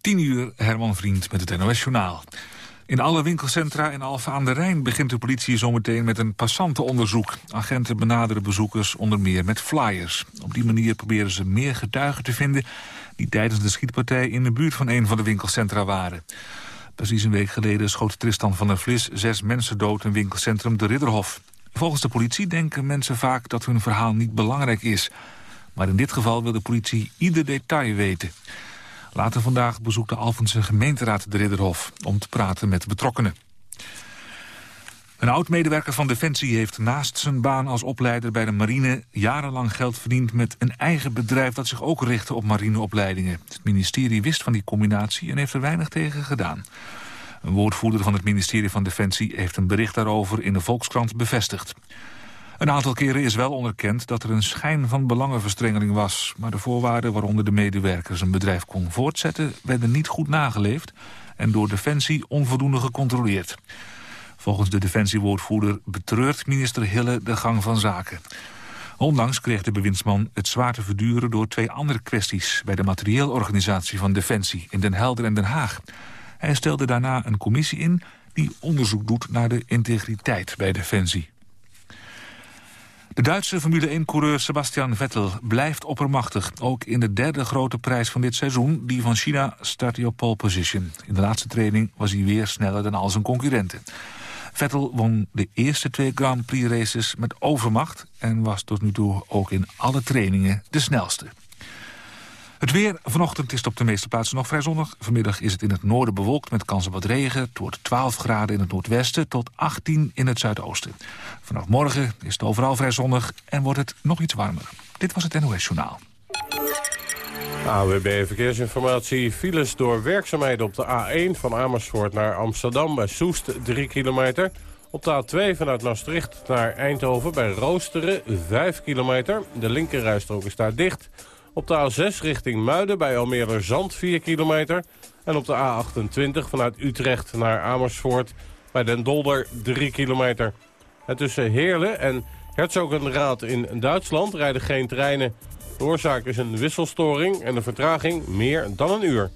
10 uur, Herman Vriend met het NOS-journaal. In alle winkelcentra in Alfa aan de Rijn begint de politie zometeen met een passantenonderzoek. Agenten benaderen bezoekers onder meer met flyers. Op die manier proberen ze meer getuigen te vinden... die tijdens de schietpartij in de buurt van een van de winkelcentra waren. Precies een week geleden schoot Tristan van der Vlis zes mensen dood in winkelcentrum De Ridderhof. Volgens de politie denken mensen vaak dat hun verhaal niet belangrijk is. Maar in dit geval wil de politie ieder detail weten. Later vandaag bezoekt de Alphense gemeenteraad de Ridderhof... om te praten met betrokkenen. Een oud-medewerker van Defensie heeft naast zijn baan als opleider bij de marine... jarenlang geld verdiend met een eigen bedrijf dat zich ook richtte op marineopleidingen. Het ministerie wist van die combinatie en heeft er weinig tegen gedaan. Een woordvoerder van het ministerie van Defensie heeft een bericht daarover in de Volkskrant bevestigd. Een aantal keren is wel onderkend dat er een schijn van belangenverstrengeling was. Maar de voorwaarden waaronder de medewerkers een bedrijf kon voortzetten... werden niet goed nageleefd en door Defensie onvoldoende gecontroleerd. Volgens de Defensiewoordvoerder betreurt minister Hille de gang van zaken. Onlangs kreeg de bewindsman het zwaar te verduren door twee andere kwesties... bij de materieelorganisatie van Defensie in Den Helder en Den Haag. Hij stelde daarna een commissie in die onderzoek doet naar de integriteit bij Defensie. De Duitse Formule 1-coureur Sebastian Vettel blijft oppermachtig. Ook in de derde grote prijs van dit seizoen, die van China, start hij op pole position. In de laatste training was hij weer sneller dan al zijn concurrenten. Vettel won de eerste twee Grand Prix races met overmacht... en was tot nu toe ook in alle trainingen de snelste. Het weer vanochtend is op de meeste plaatsen nog vrij zonnig. Vanmiddag is het in het noorden bewolkt met kans op wat regen. Het wordt 12 graden in het noordwesten tot 18 in het zuidoosten. Vanaf morgen is het overal vrij zonnig en wordt het nog iets warmer. Dit was het NOS Journaal. AWB Verkeersinformatie. Files door werkzaamheden op de A1 van Amersfoort naar Amsterdam... bij Soest 3 kilometer. Op de A2 vanuit Maastricht naar Eindhoven bij Roosteren 5 kilometer. De linkerrijstrook is daar dicht... Op de A6 richting Muiden bij Almere Zand 4 kilometer. En op de A28 vanuit Utrecht naar Amersfoort bij Den Dolder 3 kilometer. En tussen Heerlen en Herzogenraad in Duitsland rijden geen treinen. De oorzaak is een wisselstoring en de vertraging meer dan een uur.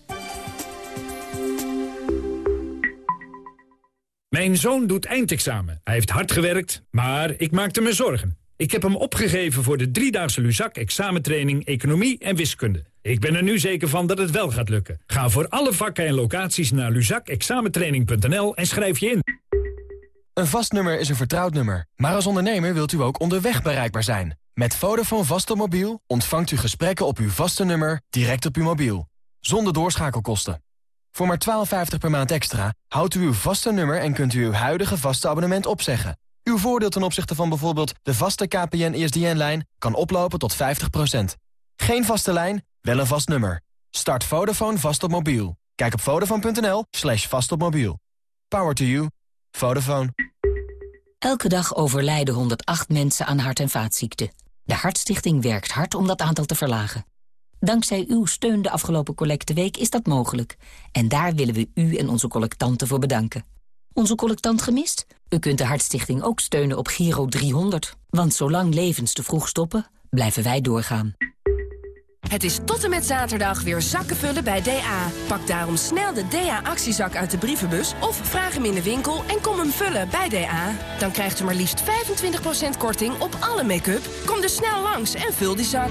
Mijn zoon doet eindexamen. Hij heeft hard gewerkt, maar ik maakte me zorgen. Ik heb hem opgegeven voor de driedaagse Luzak examentraining Economie en Wiskunde. Ik ben er nu zeker van dat het wel gaat lukken. Ga voor alle vakken en locaties naar luzakexamentraining.nl en schrijf je in. Een vast nummer is een vertrouwd nummer. Maar als ondernemer wilt u ook onderweg bereikbaar zijn. Met Vodafone vast mobiel ontvangt u gesprekken op uw vaste nummer direct op uw mobiel. Zonder doorschakelkosten. Voor maar 12,50 per maand extra houdt u uw vaste nummer en kunt u uw huidige vaste abonnement opzeggen. Uw voordeel ten opzichte van bijvoorbeeld de vaste KPN-ESDN-lijn kan oplopen tot 50%. Geen vaste lijn, wel een vast nummer. Start Vodafone vast op mobiel. Kijk op vodafone.nl slash vast op mobiel. Power to you. Vodafone. Elke dag overlijden 108 mensen aan hart- en vaatziekten. De Hartstichting werkt hard om dat aantal te verlagen. Dankzij uw steun de afgelopen collecteweek is dat mogelijk. En daar willen we u en onze collectanten voor bedanken. Onze collectant gemist? U kunt de Hartstichting ook steunen op Giro 300. Want zolang levens te vroeg stoppen, blijven wij doorgaan. Het is tot en met zaterdag weer zakken vullen bij DA. Pak daarom snel de DA-actiezak uit de brievenbus... of vraag hem in de winkel en kom hem vullen bij DA. Dan krijgt u maar liefst 25% korting op alle make-up. Kom dus snel langs en vul die zak.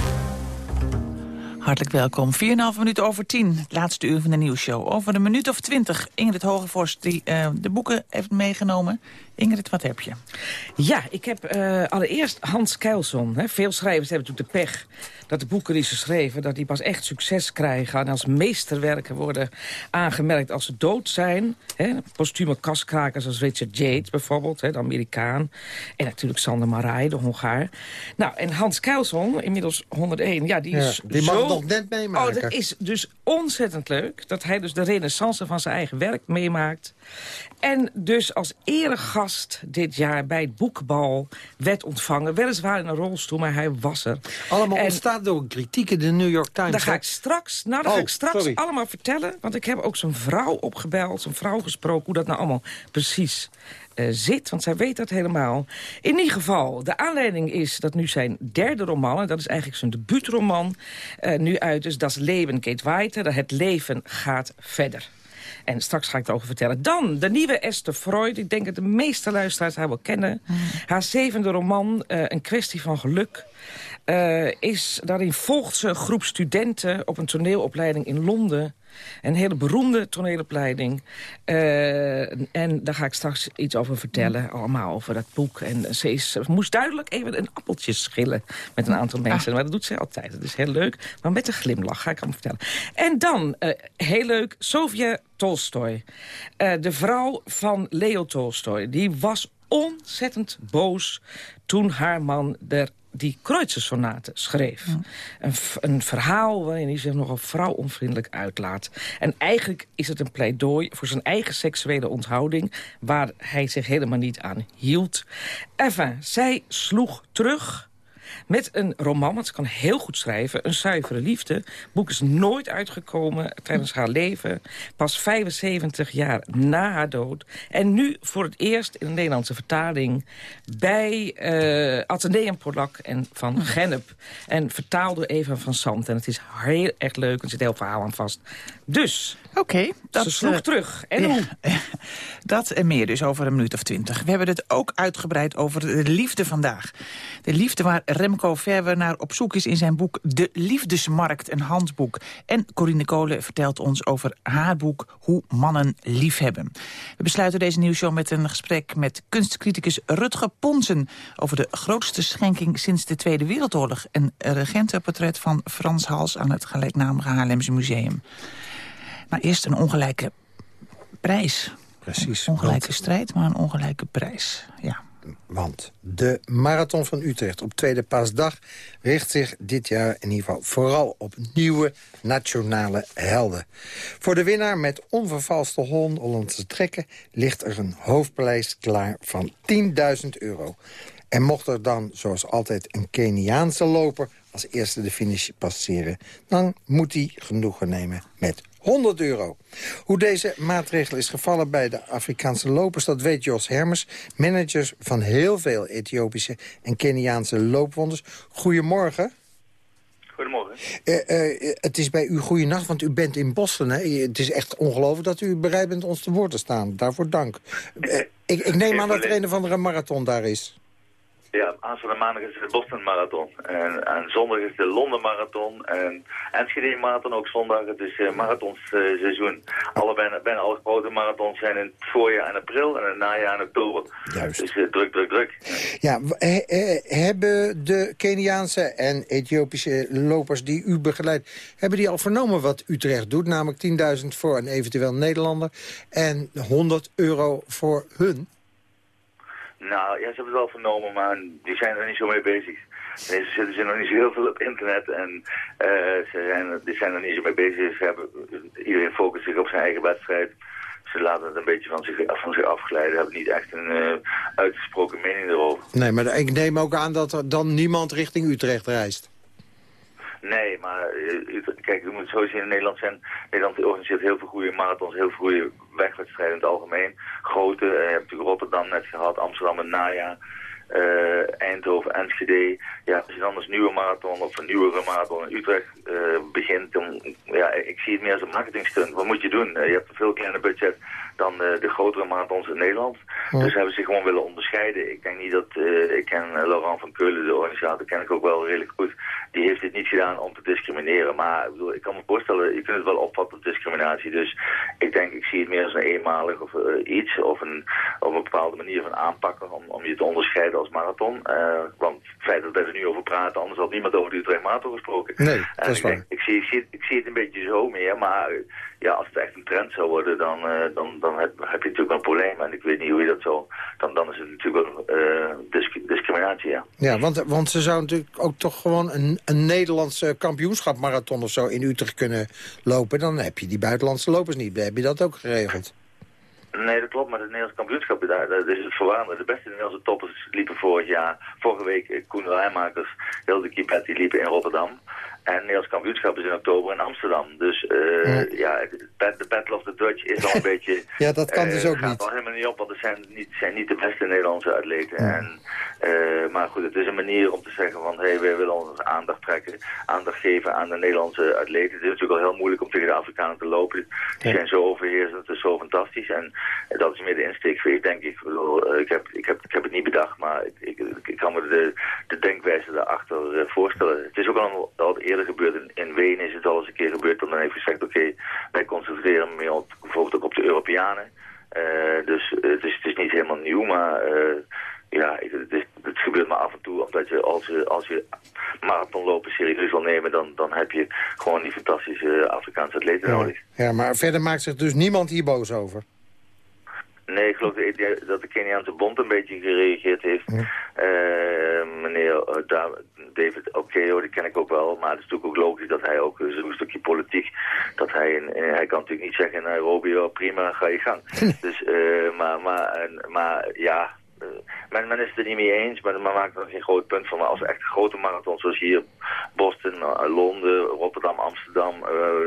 Hartelijk welkom. 4,5 minuten over 10, het laatste uur van de nieuwsshow. Over een minuut of twintig Ingrid Hogevorst die uh, de boeken heeft meegenomen. Ingrid, wat heb je? Ja, ik heb uh, allereerst Hans Keilson. Hè. Veel schrijvers hebben natuurlijk de pech dat de boeken die ze schreven... dat die pas echt succes krijgen en als meesterwerken worden aangemerkt als ze dood zijn. Hè. Postume kaskrakers als Richard Yates bijvoorbeeld, hè, de Amerikaan. En natuurlijk Sander Marai, de Hongaar. Nou, en Hans Keilson, inmiddels 101, ja, die is die zo... nog net meemaken. Oh, dat is dus ontzettend leuk dat hij dus de renaissance van zijn eigen werk meemaakt. En dus als eregast dit jaar bij het boekbal werd ontvangen. Weliswaar in een rolstoel, maar hij was er. Allemaal En- ontstaan door een kritiek in de New York Times. Dat ga ik straks, nou, dat Oh, ga ik straks sorry. allemaal vertellen. Want ik heb ook zijn vrouw opgebeld, zijn vrouw gesproken... hoe dat nou allemaal precies eh, zit. Want zij weet dat helemaal. In ieder geval, de aanleiding is dat nu zijn derde roman... en dat is eigenlijk zijn debuutroman, eh, nu uit is... Das Leben geht weiter, Het leven gaat verder. En straks ga ik erover vertellen. Dan de nieuwe Esther Freud. Ik denk dat de meeste luisteraars haar wel kennen. Haar zevende roman, eh, Een kwestie van geluk. is, daarin volgt ze een groep studenten op een toneelopleiding in Londen. Een hele beroemde toneelopleiding. Eh, en daar ga ik straks iets over vertellen. Allemaal over dat boek. En ze, is, ze moest duidelijk even een appeltje schillen met een aantal mensen. Maar dat doet ze altijd. Dat is heel leuk. Maar met een glimlach ga ik allemaal vertellen. En dan, eh, heel leuk, Sofia Tolstoy. Eh, de vrouw van Leo Tolstoy. Die was ontzettend boos toen haar man er die Kreutzer-sonaten schreef. Een, een verhaal waarin hij zich nogal vrouwonvriendelijk uitlaat. En eigenlijk is het een pleidooi voor zijn eigen seksuele onthouding... waar hij zich helemaal niet aan hield. Enfin, zij sloeg terug met een roman, want ze kan heel goed schrijven... Een zuivere liefde. Het boek is nooit uitgekomen tijdens haar leven. Pas 75 jaar na haar dood. En nu voor het eerst in een Nederlandse vertaling... bij eh Atheneum Polak en Van Gennep. En vertaald door Eva van Sant. En het is heel erg leuk, er zit heel verhaal aan vast. Dus, Oké. dat, ze sloeg eh, terug. En ja, hoe? Dat en meer dus over een minuut of twintig. We hebben het ook uitgebreid over de liefde vandaag. De liefde waar Remco Verwer naar op zoek is in zijn boek... De Liefdesmarkt, een handboek. En Corine Kolen vertelt ons over haar boek Hoe mannen liefhebben. We besluiten deze nieuwsshow met een gesprek met kunstcriticus Rutger Ponsen... over de grootste schenking sinds de Tweede Wereldoorlog. Een regentenportret van Frans Hals aan het gelijknamige Haarlemse Museum. Maar eerst een ongelijke prijs. Precies. Ongelijke strijd, maar een ongelijke prijs. Ja. Want de Marathon van Utrecht op Tweede Paasdag... richt zich dit jaar in ieder geval vooral op nieuwe nationale helden. Voor de winnaar met onvervalste Hollandse trekken... ligt er een hoofdprijs klaar van 10.000 euro. En mocht er dan, zoals altijd, een Keniaanse loper... als eerste de finish passeren... dan moet hij genoegen nemen met 100 euro. Hoe deze maatregel is gevallen bij de Afrikaanse lopers... dat weet Jos Hermers, manager van heel veel Ethiopische en Keniaanse loopwonders. Goedemorgen. Goedemorgen. Eh, eh, het is bij u goede nacht, want u bent in Boston. Hè? Het is echt ongelooflijk dat u bereid bent ons te woord te staan. Daarvoor dank. Eh, ik, ik neem aan dat er een of andere marathon daar is. Ja, aanstaande maandag is de Boston Marathon. En, en zondag is de Londen Marathon. En Enschede Marathon ook zondag. Het is uh, marathonseizoen. Alle, bijna, bijna alle grote marathons zijn in het voorjaar en april en in het najaar en oktober. Juist. Dus uh, druk, druk, druk. Ja, w- he- he- hebben de Keniaanse en Ethiopische lopers die u begeleidt... hebben die al vernomen wat Utrecht doet? Namelijk 10.000 voor een eventueel Nederlander en 100 euro voor hun? Nou, ja, ze hebben het wel vernomen, maar die zijn er niet zo mee bezig. Ze zitten ze nog niet zo heel veel op internet en uh, ze zijn, die zijn er niet zo mee bezig. Ze hebben, iedereen focust zich op zijn eigen wedstrijd. Ze laten het een beetje van zich, van zich afglijden, hebben niet echt een uh, uitgesproken mening erover. Nee, maar ik neem ook aan dat er dan niemand richting Utrecht reist. Nee, maar uh, kijk, je moet zo zien, in Nederland zijn, Nederland organiseert heel veel goede marathons, heel veel goede wegwedstrijden in het algemeen. Grote, uh, je hebt natuurlijk Rotterdam net gehad, Amsterdam het najaar, uh, Eindhoven, Enschede. Ja, als je dan als nieuwe marathon of een nieuwere marathon in Utrecht begint, dan, ja, ik zie het meer als een marketingstunt. Wat moet je doen? je hebt een veel kleiner budget dan de grotere marathons in Nederland. Ja. Dus hebben ze gewoon willen onderscheiden. Ik denk niet dat, ik ken Laurent van Keulen, de organisator, ken ik ook wel redelijk goed die gedaan om te discrimineren. Maar ik, bedoel, ik kan me voorstellen, je kunt het wel opvatten als discriminatie. Dus ik denk, ik zie het meer als een eenmalig of uh, iets. Of een, op een bepaalde manier van aanpakken om, om je te onderscheiden als marathon. Uh, want het feit dat we er nu over praten, anders had niemand over de Utrecht Marathon gesproken. Nee, dat is waar. Ik, zie, ik, zie het, ik zie het een beetje zo meer, maar ja, als het echt een trend zou worden, dan, uh, dan, dan heb, heb, je natuurlijk wel een probleem. En ik weet niet hoe je dat zo... Dan, dan is het natuurlijk wel uh, disc discriminatie, ja. Ja, want, want ze zou natuurlijk ook toch gewoon een, een Nederlandse kampioenschapmarathon of zo in Utrecht kunnen lopen. Dan heb je die buitenlandse lopers niet. Heb je dat ook geregeld? Nee, dat klopt, maar het Nederlands kampioenschap, daar, dat is het verwarrende. De beste Nederlandse toppers liepen vorig jaar, vorige week, Koen Rijmakers, Hilde Kipet, die liepen in Rotterdam. En Nederlands kampioenschap is in oktober in Amsterdam. Dus uh, ja, de Battle of the Dutch is al een beetje... ja, dat kan dus ook gaat niet. gaat al helemaal niet op, want er zijn niet, zijn niet de beste Nederlandse atleten. En, uh, maar goed, het is een manier om te zeggen van... hé, hey, wij willen ons aandacht trekken, aandacht geven aan de Nederlandse atleten. Het is natuurlijk al heel moeilijk om tegen de Afrikanen te lopen. Die zijn zo overheersend, het is zo fantastisch. En dat is meer de insteek voor ik, denk ik. Ik, bedoel, ik, heb, ik, heb, ik heb het niet bedacht, maar ik, ik, ik kan me de, de denkwijze daarachter voorstellen. Het is ook al, al eerder gebeurd. In, in Wenen is het al eens een keer gebeurd. Dan heeft gezegd, oké, okay, wij concentreren meer op, bijvoorbeeld ook op de Europeanen. Uh, dus het, is, het is niet helemaal nieuw, maar uh, ja, het, is, het, gebeurt maar af en toe. Omdat je als je, als je marathonlopen serieus wil nemen, dan, dan heb je gewoon die fantastische Afrikaanse atleten ja. nodig. Ja, maar verder maakt zich dus niemand hier boos over? Nee, ik geloof dat de Keniaanse bond een beetje gereageerd heeft. Ja. Uh, meneer David Okeo, die ken ik ook wel. Maar het is natuurlijk ook logisch dat hij ook zo'n stukje politiek... dat hij, in, hij kan natuurlijk niet zeggen in Nairobi, oh, prima, ga je gang. dus, uh, maar, maar, maar ja... Men, men is het er niet mee eens, maar men maakt er geen groot punt van. Maar als echt grote marathons zoals hier, Boston, Londen, Rotterdam, Amsterdam,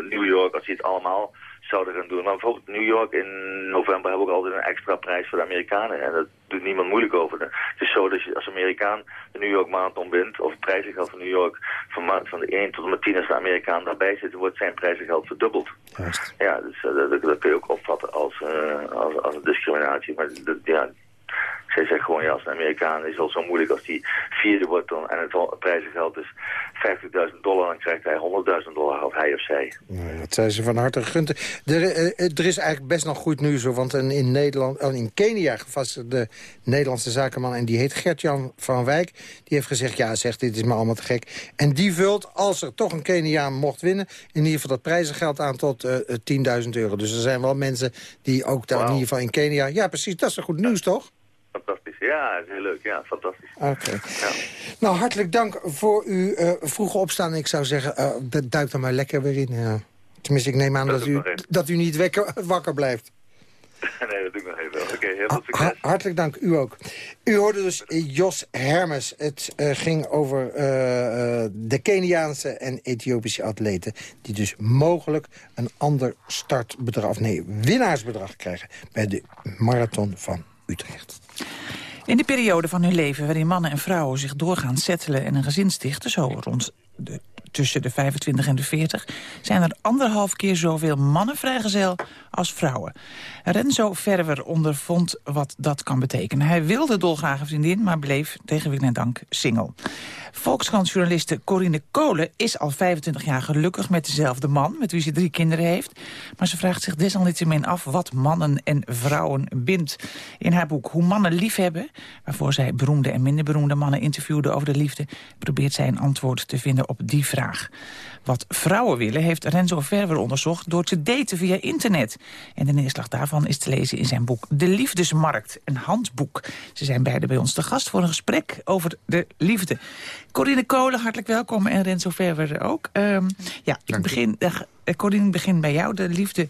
New York... als je het allemaal zouden gaan doen. Maar bijvoorbeeld New York in november hebben we ook altijd een extra prijs voor de Amerikanen. En dat doet niemand moeilijk over. Het is zo dat je als Amerikaan de New York Marathon wint, of het prijzengeld van New York van, van de 1 tot en met 10 als de Amerikaan daarbij zit, wordt zijn prijzengeld verdubbeld. Juist. Ja, dus uh, dat, dat, kun je ook opvatten als, uh, als, als een discriminatie. Maar dat, ja, zij zegt gewoon, ja, als een Amerikaan is al zo moeilijk als die vierde wordt dan, en het prijzengeld is 50.000 dollar, dan krijgt hij 100.000 dollar, of hij of zij. Nou, dat zijn ze van harte gegund. Er, er is eigenlijk best nog goed nieuws, hoor, want een in, Nederland, in Kenia gevestigde Nederlandse zakenman, en die heet Gert-Jan van Wijk, die heeft gezegd, ja, zegt dit is maar allemaal te gek. En die vult, als er toch een Keniaan mocht winnen, in ieder geval dat prijzengeld aan tot uh, 10.000 euro. Dus er zijn wel mensen die ook daar wow. in ieder geval in Kenia... Ja, precies, dat is goed nieuws, toch? Fantastisch. Ja, is heel leuk. Ja, fantastisch. Oké. Okay. Ja. Nou, hartelijk dank voor uw uh, vroege opstaan. Ik zou zeggen, uh, duik er maar lekker weer in. Ja. Tenminste, ik neem aan dat, dat u, dat u niet wekker, wakker blijft. nee, dat doe ik nog even. Oké, okay, heel veel succes. Ha hartelijk dank, u ook. U hoorde dus Jos Hermes. Het uh, ging over de Keniaanse en Ethiopische atleten... die dus mogelijk een ander startbedrag, nee, winnaarsbedrag krijgen... bij de marathon van Utrecht. In de periode van hun leven waarin mannen en vrouwen zich doorgaans settelen en een gezin stichten, zo rond de, tussen de 25 en de 40, zijn er anderhalf keer zoveel mannen vrijgezel als vrouwen. Renzo Verwer ondervond wat dat kan betekenen. Hij wilde dolgraag een vriendin, maar bleef tegen en dank single. Volkskrantjournaliste Corine Kolen is al 25 jaar gelukkig met dezelfde man... met wie ze drie kinderen heeft. Maar ze vraagt zich desalniettemin af wat mannen en vrouwen bindt. In haar boek Hoe mannen liefhebben... waarvoor zij beroemde en minder beroemde mannen interviewde over de liefde... probeert zij een antwoord te vinden op die vraag. Wat vrouwen willen heeft Renzo Verwer onderzocht... door te daten via internet. En de neerslag daarvan is te lezen in zijn boek De Liefdesmarkt, een handboek. Ze zijn beide bij ons te gast voor een gesprek over de liefde. Corine Kolen, hartelijk welkom. En Renzo Verwer ook. Um, ja, ik begin, uh, Corine, ik begin bij jou. De liefde,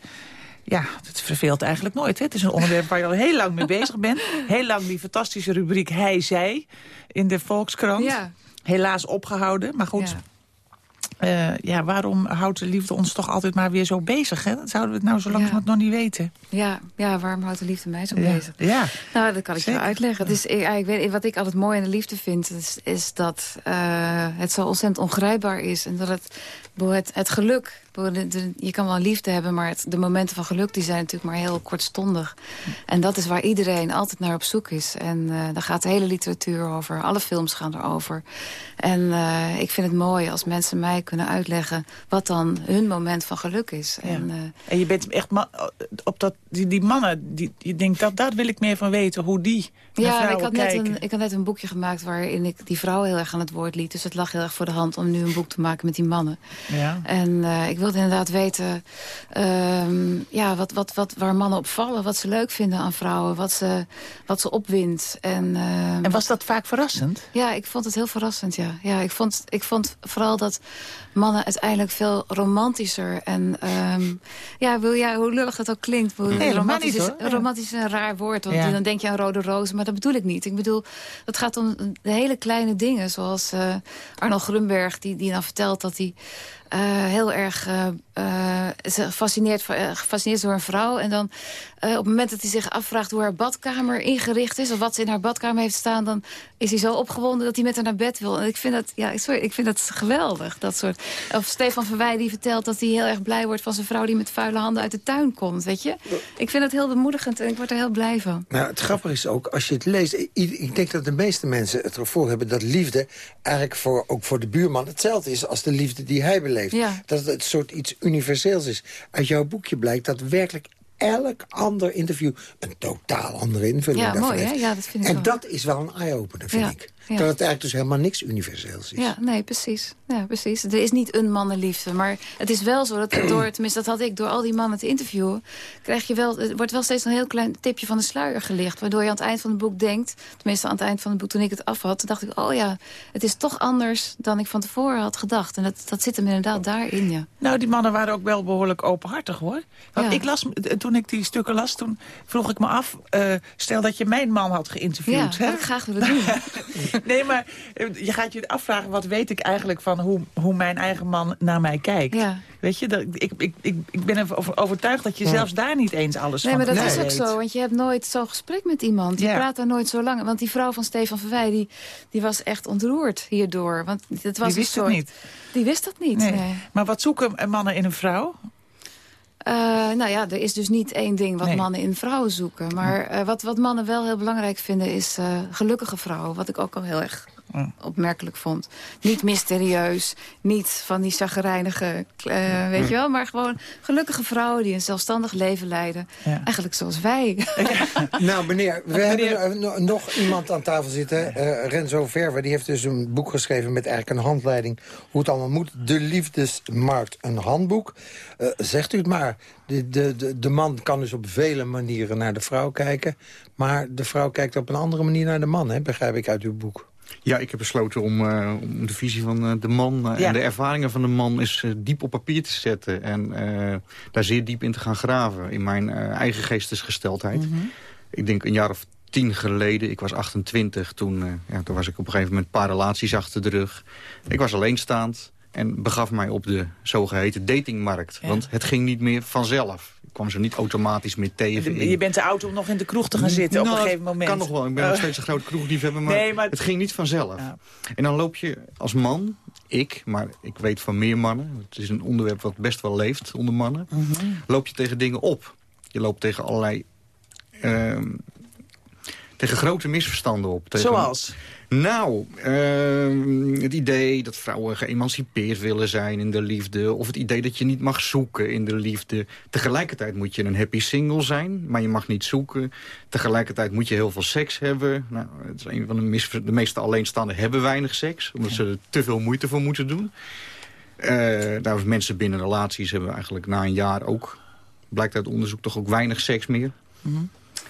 ja, het verveelt eigenlijk nooit. Hè? Het is een onderwerp waar je al heel lang mee bezig bent. Heel lang die fantastische rubriek Hij, Zij in de Volkskrant. Ja. Helaas opgehouden, maar goed... Ja. Uh, ja, waarom houdt de liefde ons toch altijd maar weer zo bezig? Hè? Dat zouden we het nou zo lang Ja. nog niet weten. Ja, ja, waarom houdt de liefde mij zo Ja. bezig? Ja. Nou, dat kan ik je Zeker. uitleggen. Het is, ik, ik weet, wat ik altijd mooi aan de liefde vind... is, is dat eh, het zo ontzettend ongrijpbaar is. En dat het, het, het geluk... je kan wel liefde hebben, maar het, de momenten van geluk... die zijn natuurlijk maar heel kortstondig. En dat is waar iedereen altijd naar op zoek is. En eh, daar gaat de hele literatuur over. Alle films gaan erover. En eh, ik vind het mooi als mensen mij kunnen uitleggen... wat dan hun moment van geluk is. Ja. En, eh, En je bent echt op dat, die, die mannen, die, je denkt, dat, daar wil ik meer van weten, hoe die Ja, ik had, net kijken. een, ik had net een boekje gemaakt waarin ik die vrouw heel erg aan het woord liet. Dus het lag heel erg voor de hand om nu een boek te maken met die mannen. Ja. En ik wilde inderdaad weten ehm, ja, wat, wat, wat, waar mannen op vallen. Wat ze leuk vinden aan vrouwen. Wat ze, wat ze opwindt. En, ehm, En was dat vaak verrassend? ja, ik vond het heel verrassend, ja. ja ik, vond, ik vond vooral dat mannen uiteindelijk veel romantischer en... ehm, ja, wil, ja, hoe lullig dat ook klinkt. Wil, Nee, romantisch, is, romantisch is een raar woord, want Ja. dan denk je aan rode rozen. Maar dat bedoel ik niet. Ik bedoel, het gaat om de hele kleine dingen. Zoals eh Arnold Grunberg, die, die dan vertelt dat hij... eh, heel erg eh, eh, gefascineerd, door een vrouw. En dan op het moment dat hij zich afvraagt hoe haar badkamer ingericht is... of wat ze in haar badkamer heeft staan... dan is hij zo opgewonden dat hij met haar naar bed wil. En ik vind dat, ja, sorry, ik vind dat geweldig, dat soort... Of Stefan Verwij die vertelt dat hij heel erg blij wordt... van zijn vrouw die met vuile handen uit de tuin komt, weet je? Ik vind dat heel bemoedigend en ik word er heel blij van. Nou, het grappige is ook, als je het leest... Ik denk dat de meeste mensen het ervoor hebben dat liefde... eigenlijk voor, ook voor de buurman hetzelfde is als de liefde die hij beleeft. Ja. Dat het een soort iets universeels is. Uit jouw boekje blijkt dat werkelijk elk ander interview... een totaal andere invulling Ja, daarvan mooi, hè? heeft. Ja, dat vind ik en wel. dat is wel een eye-opener, vind Ja, ik. Ja. Dat het eigenlijk dus helemaal niks universeels is. Ja, nee, precies. Ja, precies. Er is niet een mannenliefde. Maar het is wel zo dat door, tenminste dat had ik, door al die mannen te interviewen... Krijg je wel, er wordt wel steeds een heel klein tipje van de sluier gelicht. Waardoor je aan het eind van het boek denkt... tenminste aan het eind van het boek toen ik het af had... toen dacht ik, oh ja, het is toch anders dan ik van tevoren had gedacht. En dat, dat zit hem inderdaad daarin, ja. Nou, die mannen waren ook wel behoorlijk openhartig, hoor. Want Ja. ik las, toen ik die stukken las, toen vroeg ik me af... eh, stel dat je mijn man had Ja, geïnterviewd. hè? had ik graag willen doen. Nee, maar eh, je gaat je afvragen... wat weet ik eigenlijk van hoe, hoe mijn eigen man naar mij kijkt? Ja. Weet je, dat, ik, ik, ik, ik ben ervan overtuigd dat je zelfs daar niet eens alles Nee, van maar dat is weet. ook zo, want je hebt nooit zo'n gesprek met iemand. Je Ja. praat daar nooit zo lang. Want die vrouw van Stefan Verwij, die, die was echt ontroerd hierdoor. Want het was Die wist een het niet. Die wist dat niet, Nee. nee. Maar wat zoeken mannen in een vrouw? Eh, nou ja, er is dus niet één ding wat Nee. mannen in vrouwen zoeken. Maar eh, wat, wat mannen wel heel belangrijk vinden is eh, gelukkige vrouwen. Wat ik ook al heel erg opmerkelijk vond. Niet mysterieus, niet van die chagrijnige, eh, weet je wel. Maar gewoon gelukkige vrouwen die een zelfstandig leven leiden. Ja. Eigenlijk zoals wij. Nou, meneer, we hebben eh, no- nog iemand aan tafel zitten. eh, Renzo Verwer, die heeft dus een boek geschreven... met eigenlijk een handleiding hoe het allemaal moet. De Liefdesmarkt, een handboek. Eh, zegt u het maar. De, de, de, de man kan dus op vele manieren naar de vrouw kijken. Maar de vrouw kijkt op een andere manier naar de man, hè, begrijp ik uit uw boek. Ja, ik heb besloten om, eh, om de visie van eh, de man eh, Ja. en de ervaringen van de man eens diep op papier te zetten. En daar zeer diep in te gaan graven in mijn eigen geestesgesteldheid. Ik denk een jaar of tien geleden, ik was 28, toen, ja, toen was ik op een gegeven moment een paar relaties achter de rug. Ik was alleenstaand en begaf mij op de zogeheten datingmarkt. Ja. Want het ging niet meer vanzelf. Kwam ze niet automatisch meer tegen. Je bent te oud om nog in de kroeg te gaan zitten op Nou, een gegeven moment. kan nog wel. Ik ben nog steeds een grote kroegliefhebber, maar, Nee, maar- het ging niet vanzelf. Ja. En dan loop je als man, ik, maar ik weet van meer mannen... het is een onderwerp wat best wel leeft onder mannen... Mhm. loop je tegen dingen op. Je loopt tegen allerlei... ehm, tegen grote misverstanden op. Tegen, Zoals? Nou, ehm, het idee dat vrouwen geëmancipeerd willen zijn in de liefde... of het idee dat je niet mag zoeken in de liefde. Tegelijkertijd moet je een happy single zijn, maar je mag niet zoeken. Tegelijkertijd moet je heel veel seks hebben. Nou, het is een van de, de meeste alleenstaanden hebben weinig seks... omdat ze er te veel moeite voor moeten doen. Eh nou, mensen binnen relaties hebben eigenlijk na een jaar ook... blijkt uit onderzoek toch ook weinig seks meer.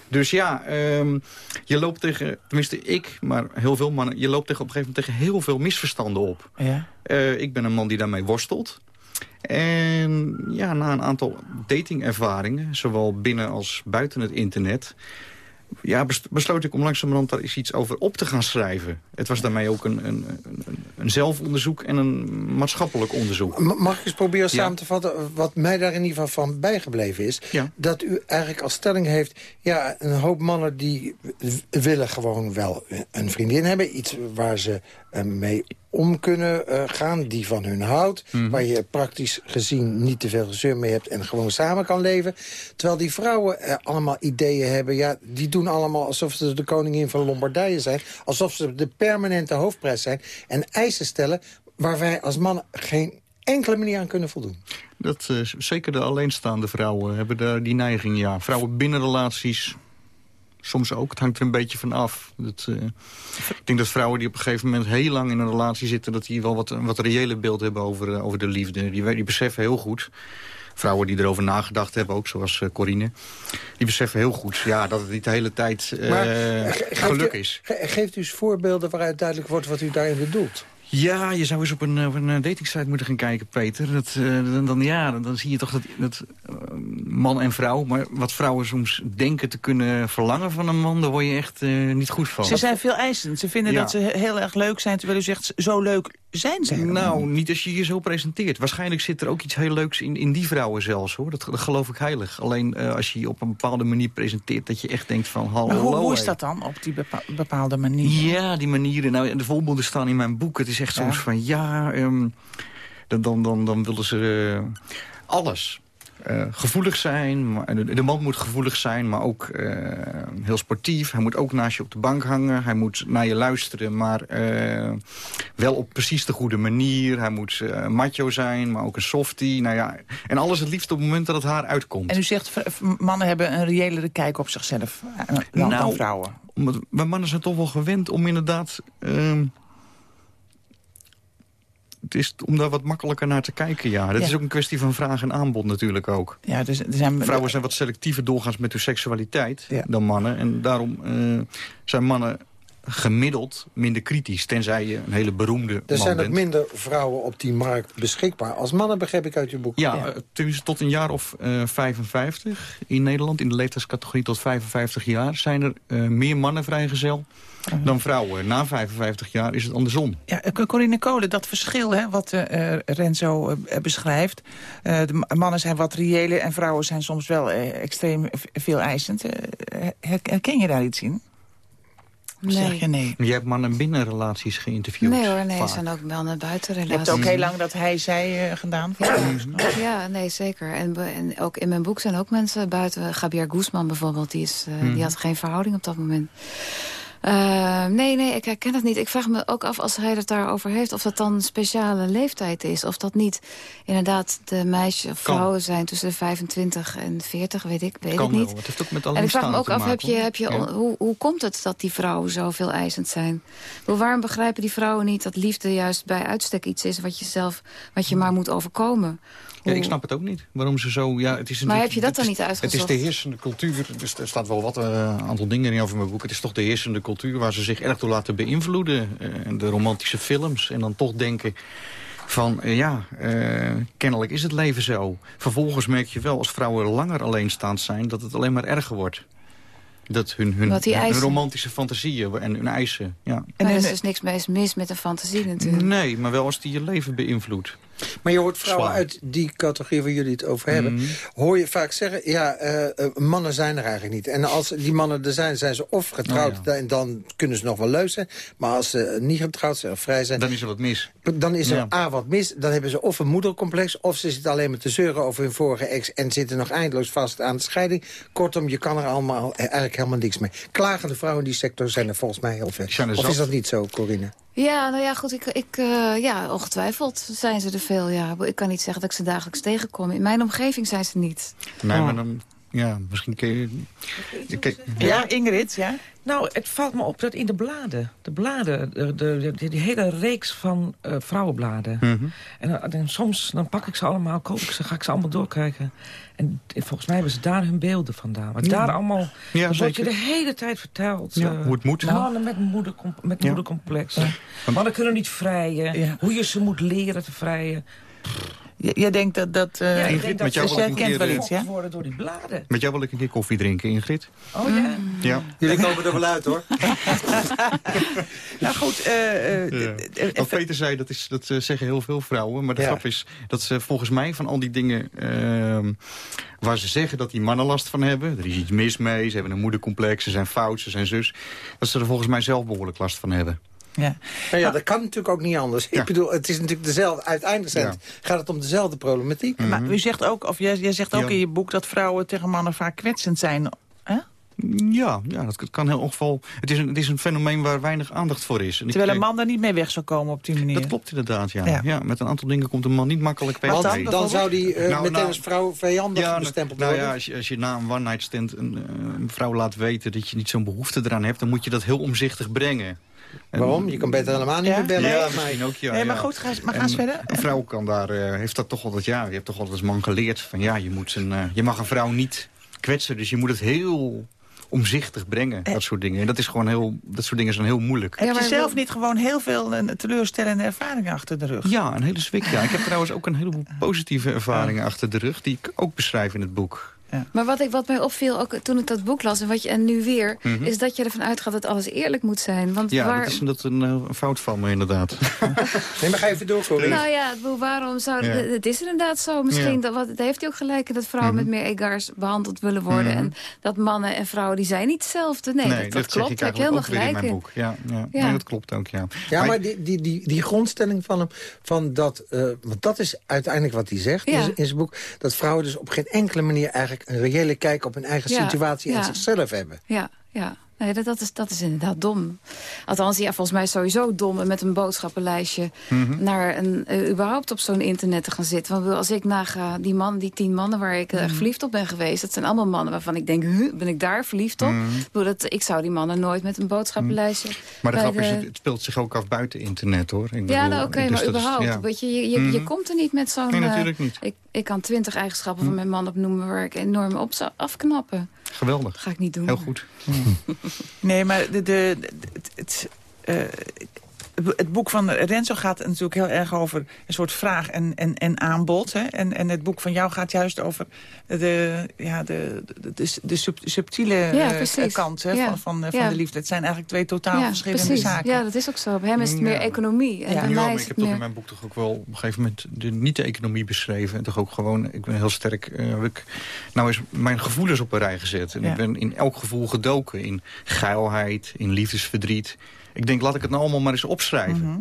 Dus ja, ehm, je loopt tegen, tenminste ik, maar heel veel mannen... je loopt tegen, op een gegeven moment tegen heel veel misverstanden op. Ja. Eh, ik ben een man die daarmee worstelt. En ja, na een aantal datingervaringen, zowel binnen als buiten het internet... Ja, bes- besloot ik om langzamerhand daar eens iets over op te gaan schrijven. Het was daarmee ook een, een, een, een zelfonderzoek en een maatschappelijk onderzoek. Mag ik eens proberen Ja. samen te vatten wat mij daar in ieder geval van bijgebleven is? Ja. Dat u eigenlijk als stelling heeft... ja, een hoop mannen die willen gewoon wel een vriendin hebben. Iets waar ze mee om kunnen eh, gaan, die van hun houdt. Mhm. Waar je praktisch gezien niet te veel gezeur mee hebt... en gewoon samen kan leven. Terwijl die vrouwen eh, allemaal ideeën hebben. Ja, die doen allemaal alsof ze de koningin van Lombardije zijn. Alsof ze de permanente hoofdprijs zijn. En eisen stellen waar wij als mannen geen enkele manier aan kunnen voldoen. Dat, eh, zeker de alleenstaande vrouwen hebben daar die neiging, ja. Vrouwen binnen relaties soms ook. Het hangt er een beetje van af. Dat, eh, ik denk dat vrouwen die op een gegeven moment heel lang in een relatie zitten... dat die wel wat, wat reële beeld hebben over, eh, over de liefde. Die, die beseffen heel goed vrouwen die erover nagedacht hebben, ook zoals uh, Corine... die beseffen heel goed ja, dat het niet de hele tijd uh, geluk is. geeft u eens voorbeelden waaruit duidelijk wordt wat u daarin bedoelt? Ja, je zou eens op een, op een eh, datingsite moeten gaan kijken, Peter. Dat, uh, dan, ja, dan, dan, zie je toch dat, dat uh, man en vrouw... maar wat vrouwen soms denken te kunnen verlangen van een man... daar word je echt niet goed van. Ze zijn veel eisend. Ze vinden dat ze heel erg leuk zijn... terwijl u zegt, zo leuk zijn ze Nou, niet als je je zo presenteert. Waarschijnlijk zit er ook iets heel leuks in, in die vrouwen zelfs, hoor. Dat, dat geloof ik heilig. Alleen als je je op een bepaalde manier presenteert... dat je echt denkt van, hallo... hoe, hoe is dat dan, op die bepaalde manier? Ja, die manieren. Nou, de voorbeelden staan in mijn boek. Het is echt soms van ja, um, dan, dan, dan willen ze uh, alles. Uh, gevoelig zijn, maar, de, de, man moet gevoelig zijn, maar ook uh, heel sportief. Hij moet ook naast je op de bank hangen. Hij moet naar je luisteren, maar wel op precies de goede manier. Hij moet macho zijn, maar ook een softie. Nou ja, en alles het liefst op het moment dat het haar uitkomt. En u zegt, mannen hebben een reëlere kijk op zichzelf dan, nou, vrouwen. Omdat, maar mannen zijn toch wel gewend om inderdaad... Ehm, het is om daar wat makkelijker naar te kijken, ja. Dat is ook een kwestie van vraag en aanbod natuurlijk ook. Ja, dus, er zijn... Vrouwen zijn wat selectiever doorgaans met hun seksualiteit dan mannen. En daarom uh, zijn mannen gemiddeld minder kritisch, tenzij je een hele beroemde er man Er zijn ook minder vrouwen op die markt beschikbaar als mannen, begrijp ik uit uw boek. Ja, ja. tot een jaar of uh, 55 in Nederland, in de leeftijdscategorie tot 55 jaar... zijn er uh, meer mannen vrijgezel dan vrouwen. Na 55 jaar is het andersom. Ja, Corinne Kolen, dat verschil hè, wat uh, Renzo uh, beschrijft. Uh, de mannen zijn wat reëler en vrouwen zijn soms wel extreem veel eisend. herken je daar iets in? Nee. Zeg je nee? Je hebt mannen binnenrelaties geïnterviewd. Nee hoor, nee, er zijn ook mannen buitenrelaties. Je hebt ook heel lang dat hij zij uh, gedaan? ja, nee, zeker. En, en, ook in mijn boek zijn ook mensen buiten. Gabriel Guzman bijvoorbeeld, die, is, uh, hmm. die had geen verhouding op dat moment. Uh, nee, nee, ik herken het niet. Ik vraag me ook af als hij het daarover heeft... of dat dan een speciale leeftijd is. Of dat niet inderdaad de meisjes of vrouwen zijn tussen de 25 en 40, weet ik, weet kan ik niet. Wel. Het heeft ook met en ik vraag me ook af, heb je, heb je, ja. hoe, hoe komt het dat die vrouwen zoveel eisend zijn? Waarom begrijpen die vrouwen niet dat liefde juist bij uitstek iets is... wat je, zelf, wat je maar moet overkomen? Ja, ik snap het ook niet. Waarom ze zo... Ja, het is maar heb je dat dan niet uitgezocht? Het is de heersende cultuur. Dus er staat wel wat uh, aantal dingen in over mijn boek. Het is toch de heersende cultuur waar ze zich erg door laten beïnvloeden. Uh, de romantische films. En dan toch denken van, uh, ja, kennelijk is het leven zo. Vervolgens merk je wel, als vrouwen langer alleenstaand zijn... dat het alleen maar erger wordt. Dat hun, hun, hun romantische fantasieën en hun eisen. Ja. En er is dus niks mis met een fantasie natuurlijk. Nee, maar wel als die je leven beïnvloedt. Maar je hoort vrouwen Zwaar. uit die categorie waar jullie het over hebben... Mm. hoor je vaak zeggen, ja, uh, mannen zijn er eigenlijk niet. En als die mannen er zijn, zijn ze of getrouwd... Oh, ja. en dan kunnen ze nog wel leuk zijn. Maar als ze niet getrouwd zijn of vrij zijn... Dan is er wat mis. Dan is er ja. A, wat mis. Dan hebben ze of een moedercomplex... of ze zitten alleen maar te zeuren over hun vorige ex... en zitten nog eindeloos vast aan de scheiding. Kortom, je kan er allemaal eigenlijk helemaal niks mee. Klagende vrouwen in die sector zijn er volgens mij heel veel. Of is dat niet zo, Corine? Ja, nou ja, goed, ik, ik, uh, ja, ongetwijfeld zijn ze er veel, ja. Ik kan niet zeggen dat ik ze dagelijks tegenkom. In mijn omgeving zijn ze niet. Nee, maar dan, ja, misschien kun je... ja, Ingrid, ja? Nou, het valt me op dat in de bladen, de bladen, de, de, de die hele reeks van uh, vrouwenbladen. Mm -hmm. en, en, soms dan pak ik ze allemaal, koop ik ze, ga ik ze allemaal doorkijken. En volgens mij hebben ze daar hun beelden vandaan. Maar ja. daar allemaal, ja, dan wordt je de hele tijd verteld. Ja, uh, hoe het moet. Mannen met, moeder, met ja. moedercomplex. Mannen kunnen niet vrijen. Hoe je ze moet leren te vrijen. Jij denkt dat... dat uh, ja, ik denk dat dus jij kent wel iets, ja? worden door die bladen. Met jou wil ik een keer koffie drinken, Ingrid. Oh ja? Ja. Jullie komen er wel uit, hoor. nou goed. Uh, uh, ja. Wat Peter zei, dat, is, dat zeggen heel veel vrouwen. Maar de ja. grap is dat ze volgens mij van al die dingen... Ehm, waar ze zeggen dat die mannen last van hebben... er is iets mis mee, ze hebben een moedercomplex, ze zijn fout, ze zijn zus... dat ze er volgens mij zelf behoorlijk last van hebben. Ja. Nou ja, dat kan natuurlijk ook niet anders. Ja. Ik bedoel, het is natuurlijk dezelfde, uiteindelijk ja. gaat het om dezelfde problematiek. Mm -hmm. Maar u zegt ook, of jij, jij zegt ook ja. in je boek dat vrouwen tegen mannen vaak kwetsend zijn. Hè? Ja, ja dat kan heel geval. Het is, een, het is een fenomeen waar weinig aandacht voor is. En Terwijl een man daar niet mee weg zou komen op die manier. Dat klopt inderdaad, ja. ja. met een aantal dingen komt een man niet makkelijk weg. Dan, dan zou die uh, meteen nou, als vrouw vijandig ja, bestempeld nou, worden? Ja, als je, als je na een one-night stand een, een, vrouw laat weten... dat je niet zo'n behoefte eraan hebt... dan moet je dat heel omzichtig brengen. Waarom? Je kan beter helemaal niet meer bellen. Ja, misschien ook, ja. Nee, maar goed, ga, maar ga eens verder. Een vrouw kan daar, uh, heeft dat toch altijd, ja, je hebt toch altijd als man geleerd... van ja, je, moet een, uh, je mag een vrouw niet kwetsen, dus je moet het heel omzichtig brengen, dat soort dingen. En dat is gewoon heel, dat soort dingen zijn heel moeilijk. Heb je zelf niet gewoon heel veel een teleurstellende ervaringen achter de rug? Ja, een hele zwik, ja. Ik heb trouwens ook een heleboel positieve ervaringen achter de rug... die ik ook beschrijf in het boek. Maar wat, ik, wat mij opviel, ook toen ik dat boek las en, wat je, en nu weer... Mhm. is dat je ervan uitgaat dat alles eerlijk moet zijn. Want ja, waar... dat is dat een, een, fout van me inderdaad. nee, maar ga even door, Corrie. Nou ja, waarom zou... Het is inderdaad zo. Misschien, dat, wat, heeft hij ook gelijk... dat vrouwen Mhm. met meer egars behandeld willen worden. En dat mannen en vrouwen, die zijn niet hetzelfde. Nee, nee dat, dat, klopt. Ik heb helemaal gelijk in mijn boek. Ja, ja. Ja. Nee, dat klopt ook, ja. Ja, maar, die, die, die, die grondstelling van hem, van dat, uh, want dat is uiteindelijk wat hij zegt Ja. in zijn boek, dat vrouwen dus op geen enkele manier eigenlijk een reële kijk op hun eigen situatie en zichzelf hebben. Ja, ja. Nee, dat, dat, is, dat is inderdaad dom. Althans, ja, volgens mij sowieso dom om met een boodschappenlijstje... Mhm. naar een, eh, überhaupt op zo'n internet te gaan zitten. Want als ik naga die man, die tien mannen waar ik heel Mhm. verliefd op ben geweest... dat zijn allemaal mannen waarvan ik denk, huh, ben ik daar verliefd op? Mhm. Ik, bedoel, dat, ik zou die mannen nooit met een boodschappenlijstje... Maar de grap is, de- het, het speelt zich ook af buiten internet, hoor. Ik ja, bedoel, nou, oké, dus maar is- überhaupt. ja. Weet je, je, je, je Mhm. komt er niet met zo'n... Nee, eh, natuurlijk niet. ik, ik kan twintig eigenschappen van mijn man opnoemen... waar ik enorm op zou afknappen. Geweldig. Ga ik niet doen. Heel goed. Nee, maar de, de, de- het, het, eh, het boek van Renzo gaat natuurlijk heel erg over een soort vraag en, en, en aanbod. Hè? En, en het boek van jou gaat juist over de, ja, de, de, de, de sub- subtiele Ja, eh, kant hè, Ja. van, van, van Ja. de liefde. Het zijn eigenlijk twee totaal ja, verschillende precies. zaken. Ja, dat is ook zo. Bij hem is het meer Ja. economie. En Ja. bij Ja, mij maar is ik heb toch in mijn boek toch ook wel op een gegeven moment de, niet de economie beschreven. En toch ook gewoon, ik ben heel sterk, eh, heb ik nou eens mijn gevoelens op een rij gezet. En Ja. ik ben in elk gevoel gedoken. In geilheid, in liefdesverdriet. Ik denk, laat ik het nou allemaal maar eens opschrijven. Mhm.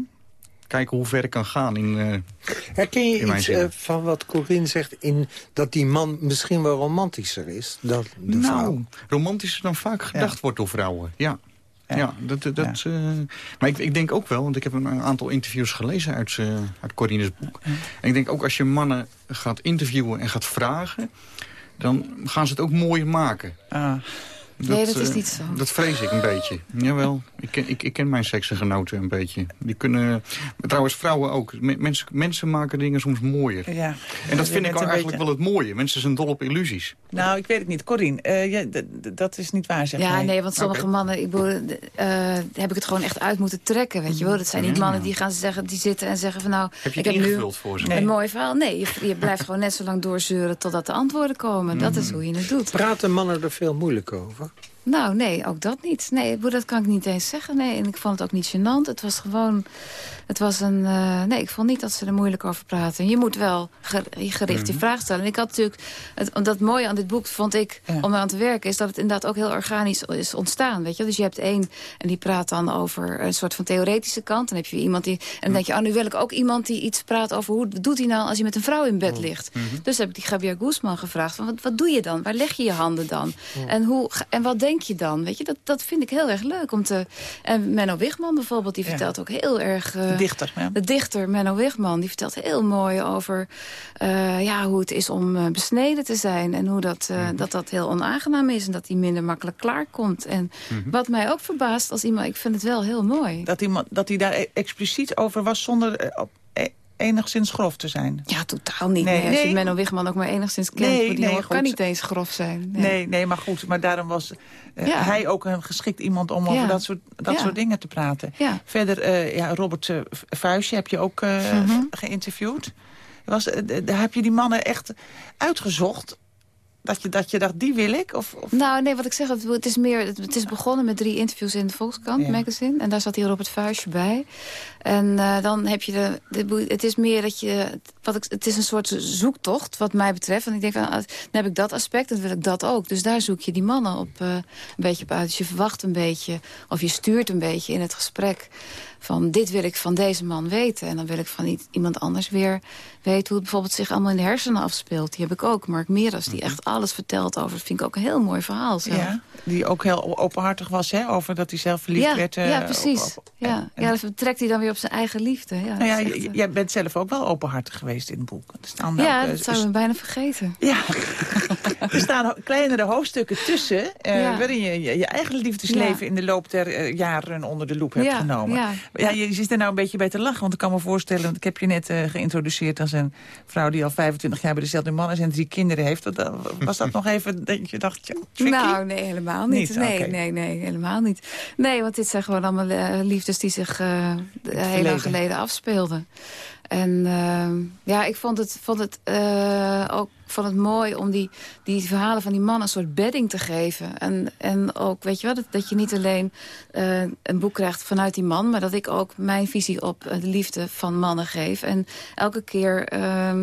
Kijken hoe ver ik kan gaan in... eh, Herken je In mijn iets eh, van wat Corinne zegt... In dat die man misschien wel romantischer is dan de vrouw? nou, romantischer dan vaak gedacht wordt door vrouwen. Ja. Ja, dat, dat, eh, maar ik, ik denk ook wel, want ik heb een aantal interviews gelezen uit, eh uit Corines boek. En ik denk ook als je mannen gaat interviewen en gaat vragen... dan gaan ze het ook mooier maken. Ah. Nee, dat is eh, niet zo. Dat vrees ik een beetje. Jawel, ik ken, ik, ik ken mijn seksgenoten een beetje. Die kunnen, trouwens vrouwen ook. Me- Mensen, mensen maken dingen soms mooier. Ja. En dat vind ik eigenlijk beetje- wel het mooie. Mensen zijn dol op illusies. Nou, ik weet het niet. Corine, eh, ja, dat is niet waar, zeg Ja, nee, want sommige mannen, ik bedoel, eh, heb ik het gewoon echt uit moeten trekken, weet je wel. Dat zijn niet mannen die gaan zeggen, die zitten en zeggen van nou, Heb je ik het heb nu ingevuld voor ze? Nee. een mooi verhaal. Nee, je, je blijft gewoon net zo lang doorzeuren totdat de antwoorden komen. Dat is hoe je het doet. Praten mannen er veel moeilijker over? Nou, nee, ook dat niet. Nee, dat kan ik niet eens zeggen. Nee, en ik vond het ook niet gênant. Het was gewoon... Het was een... eh, nee, ik vond niet dat ze er moeilijk over praten. Je moet wel ger- gericht je vraag stellen. En ik had natuurlijk... Het, dat mooie aan dit boek, vond ik, Ja. om aan te werken... is dat het inderdaad ook heel organisch is ontstaan, weet je. Dus je hebt één en die praat dan over een soort van theoretische kant. Dan heb je iemand die... En dan denk je, oh, nu wil ik ook iemand die iets praat over... hoe doet hij nou als hij met een vrouw in bed ligt. Dus heb ik die Javier Guzman gevraagd. Van, wat, wat doe je dan? Waar leg je je handen dan? En, hoe, en wat denk je dan? Weet je, dat, dat vind ik heel erg leuk om te... En Menno Wigman bijvoorbeeld, die Ja. vertelt ook heel erg... eh, De dichter, ja. de dichter Menno Wigman, die vertelt heel mooi over eh, ja, hoe het is om eh, besneden te zijn. En hoe dat, eh, dat dat heel onaangenaam is en dat hij minder makkelijk klaarkomt. En wat mij ook verbaast als iemand, ik vind het wel heel mooi. Dat, iemand, dat hij daar e- expliciet over was zonder enigszins grof te zijn. Ja, totaal niet. Nee, Nee, als je Menno Wigman ook maar enigszins kent, Nee, die nee, kan niet eens grof zijn. Nee. Nee, nee, maar goed. Maar daarom was eh, Ja. hij ook een geschikt iemand om over dat, soort, dat Ja. soort dingen te praten. Ja. Verder, eh, ja, Robert Vuistje heb je ook Mhm. geïnterviewd. Was, daar heb je die mannen echt uitgezocht? Dat je, dat je dacht, die wil ik? Of, of... Nou, nee, wat ik zeg, het, het is meer, het, het is begonnen met drie interviews in de Volkskrant Ja. magazine. En daar zat hier Robert Vuistje bij. En eh, dan heb je de, het is meer dat je, wat ik, het is een soort zoektocht wat mij betreft. En ik denk, van, ah, dan heb ik dat aspect, dan wil ik dat ook. Dus daar zoek je die mannen op, eh, een beetje op uit. Dus je verwacht een beetje, of je stuurt een beetje in het gesprek van dit wil ik van deze man weten. En dan wil ik van iemand anders weer weten hoe het bijvoorbeeld zich allemaal in de hersenen afspeelt. Die heb ik ook. Mark Meras, die echt alles verteld over. Dat vind ik ook een heel mooi verhaal. Ja, die ook heel openhartig was hè, over dat hij zelf verliefd ja, werd. eh, ja, precies. op- op- ja, ja, dan trekt hij dan weer op zijn eigen liefde. Ja, Nou dat ja, echt, eh, jij bent zelf ook wel openhartig geweest in het boek. Er staan ja, ook, eh, dat zouden we bijna vergeten. Ja, er staan kleinere hoofdstukken tussen... eh, waarin je, je je eigen liefdesleven in de loop der eh, jaren onder de loep hebt Ja, genomen. Ja. Je zit er nou een beetje bij te lachen, want ik kan me voorstellen... want ik heb je net eh, geïntroduceerd als een vrouw die al 25 jaar bij dezelfde man is... en drie kinderen heeft. Eh, Was dat nog even dat je dacht, ja, tricky? Nou, nee, helemaal niet. Niet? Nee, nee, nee, helemaal niet. Nee, want dit zijn gewoon allemaal eh, liefdes die zich heel lang geleden afspeelden. En ehm, ja, ik vond het, vond het eh, ook vond het mooi om die, die verhalen van die mannen een soort bedding te geven. En, en ook, weet je wel, dat, dat je niet alleen eh, een boek krijgt vanuit die man... maar dat ik ook mijn visie op eh, de liefde van mannen geef. En elke keer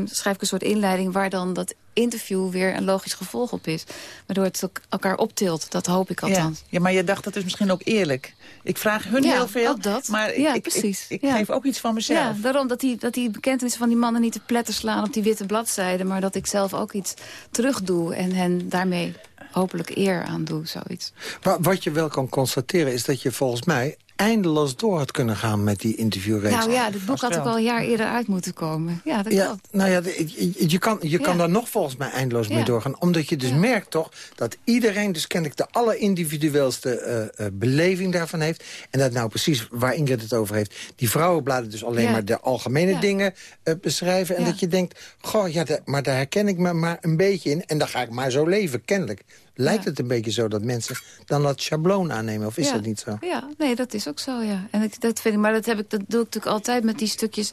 schrijf ik een soort inleiding... waar dan dat interview weer een logisch gevolg op is. Waardoor het ook elkaar optilt, dat hoop ik Ja. althans. ja, maar je dacht dat is misschien ook eerlijk. Ik vraag hun Ja, heel veel, dat. maar ik, Ja, ik, precies. ik, ik Ja. geef ook iets van mezelf. Ja, daarom dat die, dat die bekentenissen van die mannen niet te pletten slaan op die witte bladzijden... maar dat ik zelf ook iets terug doe en hen daarmee hopelijk eer aan doe, zoiets. Maar wat je wel kan constateren is dat je volgens mij eindeloos door had kunnen gaan met die interviewreeks. Nou ja, dit boek had ook al een jaar eerder uit moeten komen. Ja, dat Ja, klopt. nou ja, je, je kan, je kan daar nog volgens mij eindeloos mee doorgaan. Omdat je dus merkt toch dat iedereen dus kennelijk de allerindividueelste eh, eh, beleving daarvan heeft. En dat nou precies waar Ingrid het over heeft. Die vrouwenbladen dus alleen maar de algemene dingen eh, beschrijven. En dat je denkt, goh, ja, maar daar herken ik me maar een beetje in. En dan ga ik maar zo leven, kennelijk. Lijkt Ja. het een beetje zo dat mensen dan dat schabloon aannemen? Of is ja. dat niet zo? Ja, nee, dat is ook zo, ja. En ik, dat vind ik, maar dat, heb ik, dat doe ik natuurlijk altijd met die stukjes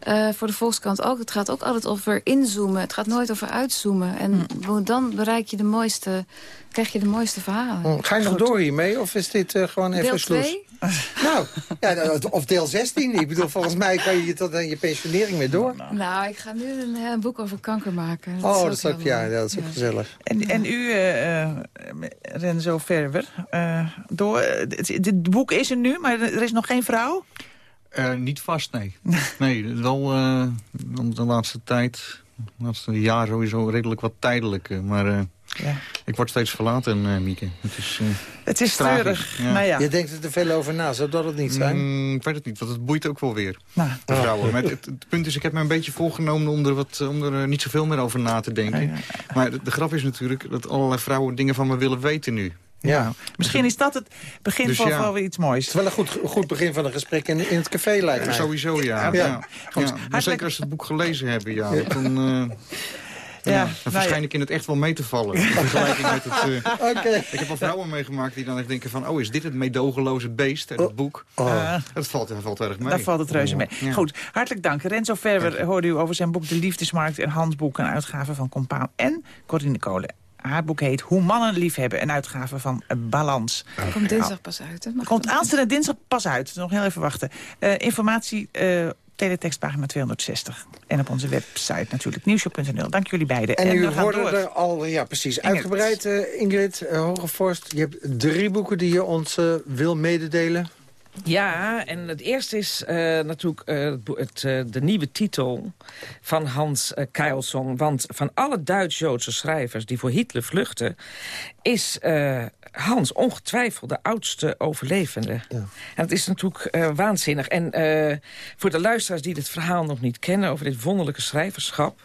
eh, voor de Volkskrant ook. Het gaat ook altijd over inzoomen. Het gaat nooit over uitzoomen. En Hm. dan bereik je de mooiste, krijg je de mooiste verhalen. Hm, Ga je nog door hiermee? Of is dit eh, gewoon even Deel sloes? 2? Nou, ja, dat- of deel 16. Ik bedoel, volgens mij kan je tot aan je pensionering mee door. Nou, ik ga nu een, eh, boek over kanker maken. oh, is dat is ook, ja, dat is ook Ja. gezellig. En, en u, eh, eh, Renzo Verwer, eh, door, eh, het, het boek is er nu, maar er is nog geen vrouw? Eh, niet vast, nee. nee, wel eh, de de laatste tijd, de laatste jaar sowieso redelijk wat tijdelijk. eh, Maar eh, Ja. ik word steeds verlaten, eh, Mieke. Het is, eh, Het is Tragisch, treurig. ja. Nou ja, Je denkt er te veel over na, zou dat het niet zijn? mm, ik weet het niet, want het boeit ook wel weer. nou, De vrouwen. Maar het, het, het punt is, ik heb me een beetje voorgenomen om er, wat, om er eh, niet zoveel meer over na te denken. Maar de, de grap is natuurlijk dat allerlei vrouwen dingen van me willen weten nu. Ja. misschien is dat het begin Dus van, ja. van weer iets Het moois. is wel een goed, goed begin van een gesprek in, in het café, lijkt mij. Sowieso, ja. Ja. Maar zeker als ze het boek gelezen hebben, ja. Dan, eh, Ja, ja, nou dan verschijn ik in het echt wel mee te vallen. In vergelijking met het... Oké. ik heb al vrouwen meegemaakt die dan echt denken van... oh, is dit het meedogenloze beest uit het boek? Oh. Dat valt, dat valt erg mee. Daar valt het reuze mee. Ja. Goed, hartelijk dank. Renzo Verwer hoorde u over zijn boek De Liefdesmarkt... en handboek, een uitgave van Compaan en Corine Kolen. Haar boek heet Hoe mannen liefhebben, een uitgave van Balans. Komt dinsdag pas uit. Hè? Komt aanstaande dinsdag pas uit. Nog heel even wachten. Eh, informatie, eh teletextpagina 260. En op onze website natuurlijk, nieuwshow.nl. Dank jullie beiden. En, u we gaan hoorde er al, ja precies, Ingrid. uitgebreid, eh, Ingrid uh, Hogevorst. Je hebt drie boeken die je ons eh, wil mededelen. Ja, en het eerste is eh, natuurlijk eh, het eh, de nieuwe titel van Hans uh, Keilson. Want van alle Duits-Joodse schrijvers die voor Hitler vluchten... is Hans ongetwijfeld de oudste overlevende. Ja. En dat is natuurlijk waanzinnig. En voor de luisteraars die dit verhaal nog niet kennen... over dit wonderlijke schrijverschap...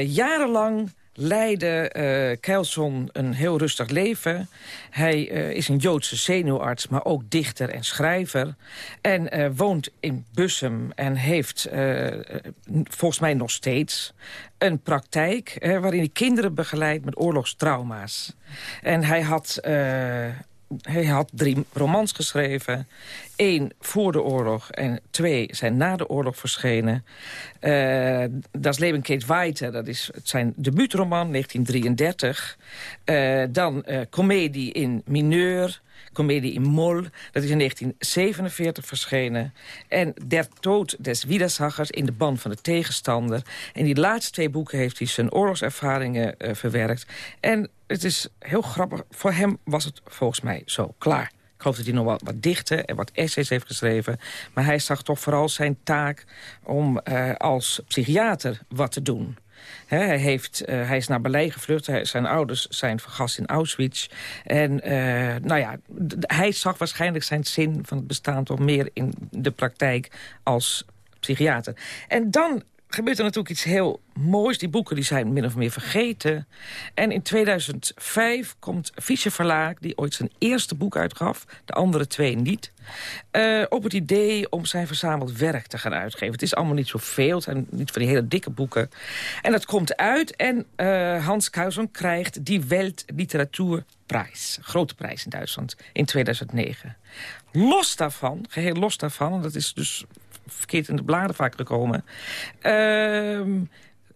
jarenlang leidde uh, een heel rustig leven. Hij uh, is een Joodse zenuwarts, maar ook dichter en schrijver. En uh, woont in Bussum en heeft volgens mij nog steeds een praktijk... waarin hij kinderen begeleidt met oorlogstrauma's. En hij had... Hij had drie romans geschreven. Eén voor de oorlog en twee zijn na de oorlog verschenen. Uh, das Leben geht weiter, dat is zijn debuutroman, 1933. Uh, dan uh, Comedie in mineur, Comedie in Moll, dat is in 1947 verschenen. En Der Tod des Widersachers in de band van de tegenstander. En die laatste twee boeken heeft hij zijn oorlogservaringen verwerkt. En het is heel grappig, voor hem was het volgens mij zo klaar. Ik geloof dat hij nog wat, wat dichten en wat essays heeft geschreven. Maar hij zag toch vooral zijn taak om uh, als psychiater wat te doen. hij, heeft, uh, hij is naar Berlijn gevlucht. Zijn ouders zijn vergast in Auschwitz. En uh, nou ja, hij zag waarschijnlijk zijn zin van het bestaan... toch meer in de praktijk als psychiater. En dan gebeurt er natuurlijk iets heel moois. Die boeken die zijn min of meer vergeten. En in 2005 komt Fischer Verlaag, die ooit zijn eerste boek uitgaf... de andere twee niet... Uh, op het idee om zijn verzameld werk te gaan uitgeven. Het is allemaal niet zoveel, het zijn niet van die hele dikke boeken. En dat komt uit en uh, Hans Kuijson krijgt die Weltliteratuurprijs. Grote prijs in Duitsland in 2009. Los daarvan, geheel los daarvan, en dat is dus verkeerd in de bladen vaak gekomen... Uh,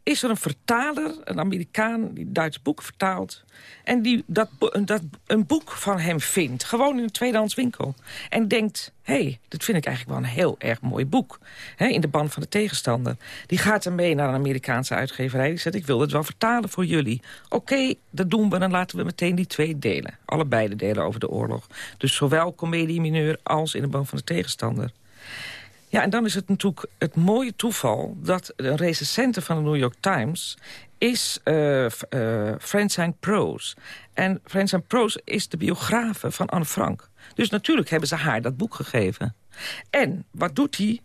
is er een vertaler, een Amerikaan, die Duits boek vertaalt... en die dat, dat een boek van hem vindt, gewoon in een tweedehands winkel. En denkt, hé, hey, dat vind ik eigenlijk wel een heel erg mooi boek. in de band van de tegenstander. Die gaat ermee naar een Amerikaanse uitgeverij. Die zegt, ik wil het wel vertalen voor jullie. Oké, dat doen we, dan laten we meteen die twee delen. Allebei de delen over de oorlog. Dus zowel comedie mineur als in de band van de tegenstander. Ja, en dan is het natuurlijk het mooie toeval... dat een recensente van de New York Times is uh, uh, Francine Prose. En Francine Prose is de biografe van Anne Frank. Dus natuurlijk hebben ze haar dat boek gegeven. En wat doet hij?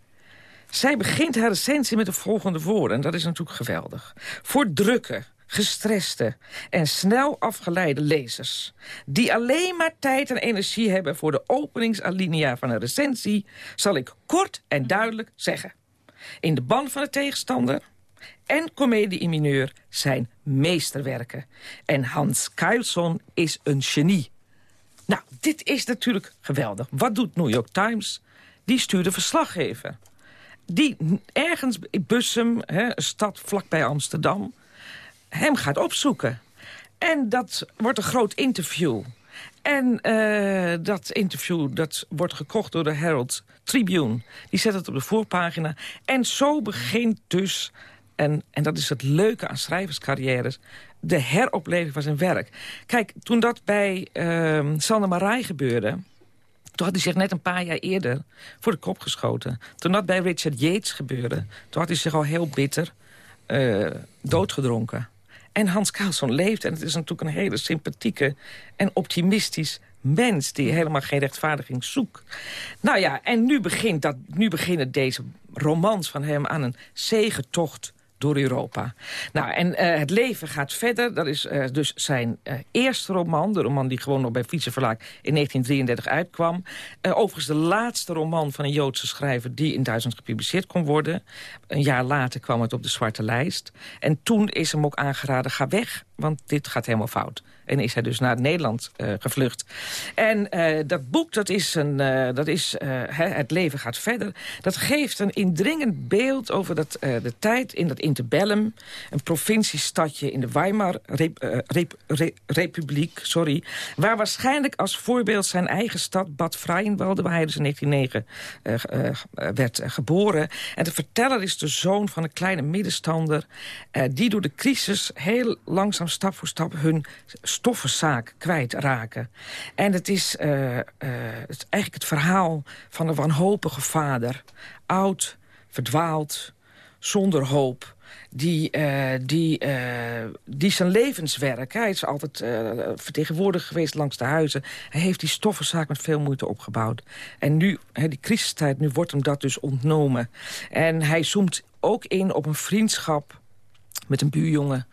Zij begint haar recensie met de volgende woorden. En dat is natuurlijk geweldig. Voor drukken, gestreste en snel afgeleide lezers... die alleen maar tijd en energie hebben voor de openingsalinea van een recensie... zal ik kort en duidelijk zeggen. In de band van de tegenstander en Comedie in mineur zijn meesterwerken. En Hans Kuilson is een genie. Nou, dit is natuurlijk geweldig. Wat doet New York Times? Die stuurde verslaggever. Die ergens in Bussum, hè, een stad vlakbij Amsterdam hem gaat opzoeken. En dat wordt een groot interview. En uh, dat interview dat wordt gekocht door de Herald Tribune. Die zet het op de voorpagina. En zo begint dus, en, en dat is het leuke aan schrijverscarrières... de heropleving van zijn werk. Kijk, toen dat bij uh, Sander Marij gebeurde... Toen had hij zich net een paar jaar eerder voor de kop geschoten. Toen dat bij Richard Yates gebeurde... toen had hij zich al heel bitter uh, doodgedronken. En Hans Karlsson leeft. En het is natuurlijk een hele sympathieke en optimistisch mens... die helemaal geen rechtvaardiging zoekt. Nou ja, en nu, begint dat, nu beginnen deze romans van hem aan een zegentocht door Europa. Nou, en uh, het leven gaat verder. Dat is uh, dus zijn uh, eerste roman. De roman die gewoon nog bij Fietse Verlaag in 1933 uitkwam. overigens de laatste roman van een Joodse schrijver... die in Duitsland gepubliceerd kon worden. Een jaar later kwam het op de zwarte lijst. En toen is hem ook aangeraden, ga weg, want dit gaat helemaal fout. En is hij dus naar Nederland uh, gevlucht. En uh, dat boek, dat is een, uh, dat is, Het leven gaat verder. Dat geeft een indringend beeld over dat, de tijd in dat interbellum. Een provinciestadje in de Weimar rep, rep, rep, Republiek. Sorry, waar waarschijnlijk als voorbeeld zijn eigen stad Bad Freienwalde... waar hij dus in 1909 werd geboren. En de verteller is de zoon van een kleine middenstander... die door de crisis heel langzaam stap voor stap hun stoffenzaak kwijtraken. En het is, uh, uh, het eigenlijk het verhaal van een wanhopige vader. Oud, verdwaald, zonder hoop die, uh, die, die zijn levenswerk... hij is altijd vertegenwoordigd geweest langs de huizen... hij heeft die stoffenzaak met veel moeite opgebouwd. En nu, hè, die crisistijd, nu wordt hem dat dus ontnomen. En hij zoomt ook in op een vriendschap met een buurjongen...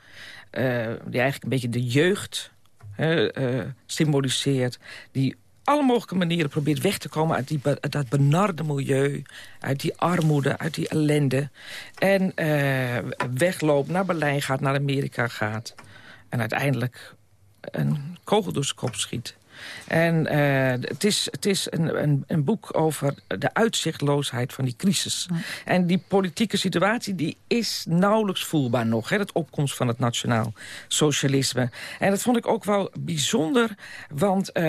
die eigenlijk een beetje de jeugd uh, symboliseert... die alle mogelijke manieren probeert weg te komen uit, die, uit dat benarde milieu... uit die armoede, uit die ellende. En uh, wegloopt, naar Berlijn gaat, naar Amerika gaat. En uiteindelijk een kogel door zijn kop schiet. En uh, het is, het is een, een, een, boek over de uitzichtloosheid van die crisis. En die politieke situatie die is nauwelijks voelbaar nog. Hè, het opkomst van het nationaal socialisme. En dat vond ik ook wel bijzonder. Want uh,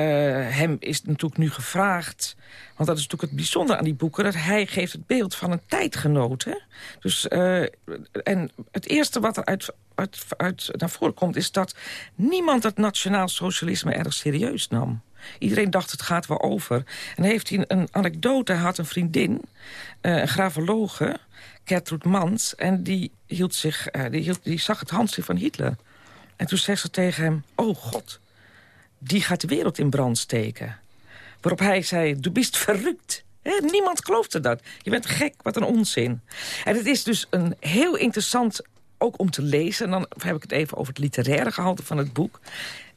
hem is natuurlijk nu gevraagd... Want dat is natuurlijk het bijzondere aan die boeken... dat hij geeft het beeld van een tijdgenoot. Hè? Dus, uh, en het eerste wat er uit, uit, uit naar voren komt... is dat niemand het nationaal socialisme erg serieus nam. Iedereen dacht het gaat wel over. En heeft hij een anekdote, hij had een vriendin, uh, een gravologe... Gertrud Mans, en die, hield zich, uh, die, hield, die zag het handschrift van Hitler. En toen zei ze tegen hem, oh god, die gaat de wereld in brand steken. Waarop hij zei, du bist verrukt. He, niemand geloofde dat. Je bent gek, wat een onzin. En het is dus een heel interessant ook om te lezen. En dan heb ik het even over het literaire gehalte van het boek.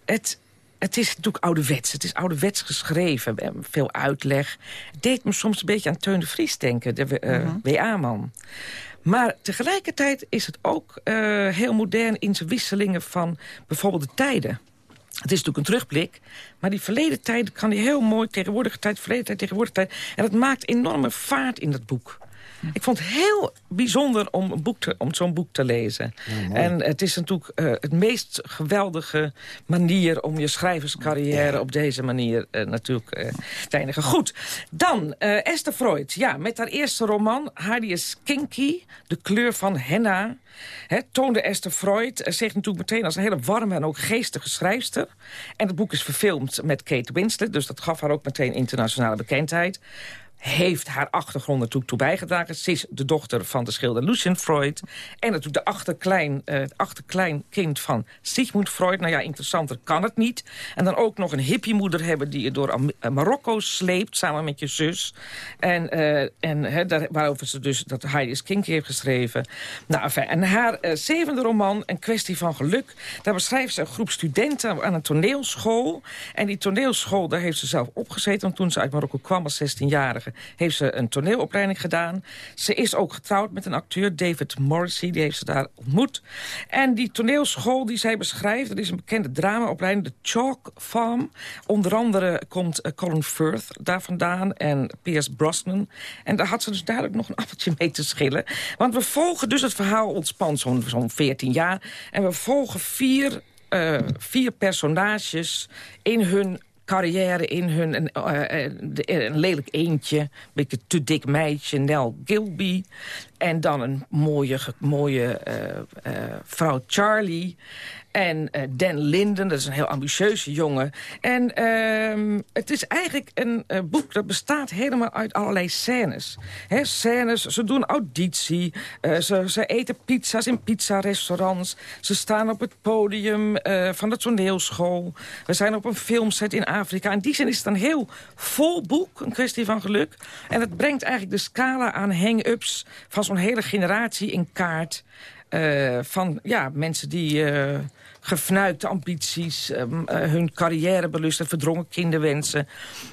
Het, het is natuurlijk ouderwets. Het is ouderwets geschreven. Veel uitleg. Het deed me soms een beetje aan Teun de Vries denken. De uh, WA-man. Maar tegelijkertijd is het ook uh, heel modern in zijn wisselingen van bijvoorbeeld de tijden. Het is natuurlijk een terugblik, maar die verleden tijd kan hij heel mooi... tegenwoordige tijd, verleden tijd, tegenwoordige tijd... en dat maakt enorme vaart in dat boek. Ik vond het heel bijzonder om, een boek te, om zo'n boek te lezen. en het is natuurlijk uh, het meest geweldige manier... om je schrijverscarrière op deze manier uh, natuurlijk uh, te eindigen. Goed, dan Esther Freud. Ja, met haar eerste roman, Harrius Kinky, De kleur van henna... He, toonde Esther Freud zich natuurlijk meteen als een hele warme en ook geestige schrijfster. En het boek is verfilmd met Kate Winslet, dus dat gaf haar ook meteen internationale bekendheid heeft haar achtergrond natuurlijk toe bijgedragen. Ze is de dochter van de schilder Lucien Freud. En natuurlijk de achterklein, uh, achterkleinkind van Sigmund Freud. Nou ja, interessanter kan het niet. En dan ook nog een hippiemoeder hebben die je door uh, Marokko sleept... samen met je zus. En, uh, en daar, waarover ze dus dat Heidi Kinky heeft geschreven. Nou, en haar zevende roman, Een kwestie van geluk... daar beschrijft ze een groep studenten aan een toneelschool. En die toneelschool, daar heeft ze zelf opgezeten... want toen ze uit Marokko kwam als 16-jarige heeft ze een toneelopleiding gedaan. Ze is ook getrouwd met een acteur, David Morrissey. Die heeft ze daar ontmoet. En die toneelschool die zij beschrijft... dat is een bekende dramaopleiding, de Chalk Farm. Onder andere komt uh, Colin Firth daar vandaan en Piers Brosnan. En daar had ze dus duidelijk nog een appeltje mee te schillen. Want we volgen dus het verhaal ontspant zo'n zo'n 14 jaar. En we volgen vier... Uh, vier personages in hun carrière in hun. Een, uh, een lelijk eentje, een beetje te dik meisje, Nell Gilby. En dan een mooie, mooie vrouw Charlie. En uh, Dan Linden, dat is een heel ambitieuze jongen. En uh, het is eigenlijk een uh, boek dat bestaat helemaal uit allerlei scènes. He, scènes, ze doen auditie, uh, ze, ze, eten pizza's in pizzarestaurants. Ze staan op het podium van de toneelschool. We zijn op een filmset in Afrika. In die zin is het een heel vol boek, een kwestie van geluk. En het brengt eigenlijk de scala aan hang-ups van zo'n hele generatie in kaart... van ja, mensen die gefnuikte ambities, um, uh, hun carrièrebelusten, verdrongen kinderwensen.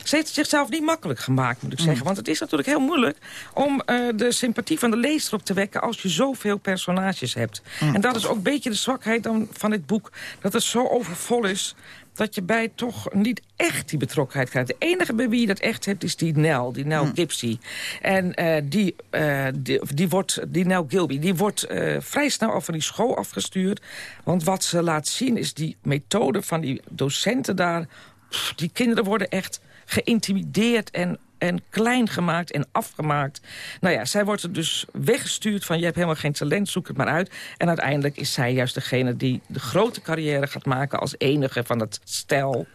Ze heeft het zichzelf niet makkelijk gemaakt, moet ik zeggen. Mm. Want het is natuurlijk heel moeilijk om uh, de sympathie van de lezer op te wekken... als je zoveel personages hebt. Mm. En dat is ook een beetje de zwakheid dan van dit boek. Dat het zo overvol is dat je bij toch niet echt die betrokkenheid krijgt. De enige bij wie je dat echt hebt is die Nel, die Nel hm. Gipsy. En uh, die, uh, die, die, wordt, die Nel Gilby, die wordt uh, vrij snel al van die school afgestuurd. Want wat ze laat zien is die methode van die docenten daar... Pff, die kinderen worden echt geïntimideerd en en klein gemaakt en afgemaakt. Nou ja, zij wordt er dus weggestuurd van... je hebt helemaal geen talent, zoek het maar uit. En uiteindelijk is zij juist degene die de grote carrière gaat maken... als enige van het stel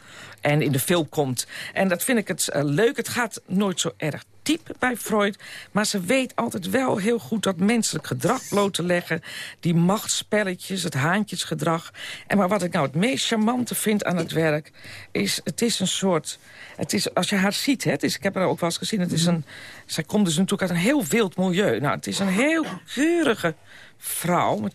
en in de film komt. En dat vind ik het uh, leuk. Het gaat nooit zo erg diep bij Freud. Maar ze weet altijd wel heel goed dat menselijk gedrag bloot te leggen. Die machtsspelletjes, het haantjesgedrag. En maar wat ik nou het meest charmante vind aan het werk... is het is een soort... Het is, als je haar ziet, hè, het is, ik heb haar ook wel eens gezien... Het is een, zij komt dus natuurlijk uit een heel wild milieu. Nou, het is een heel keurige vrouw. Met,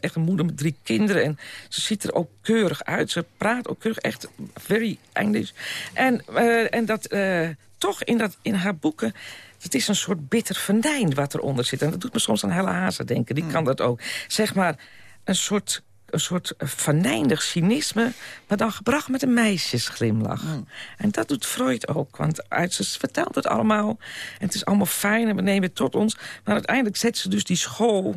echt een moeder met drie kinderen. En ze ziet er ook keurig uit. Ze praat ook keurig. Echt very English. En, uh, en dat uh, toch in, dat, in haar boeken... Het is een soort bitter venijn wat eronder zit. En dat doet me soms aan Helle Hazen denken. Die mm. kan dat ook. Zeg maar, een soort een soort venijnig cynisme... maar dan gebracht met een meisjesglimlach. Mm. En dat doet Freud ook, want ze vertelt het allemaal... en het is allemaal fijn en we nemen het tot ons... maar uiteindelijk zet ze dus die school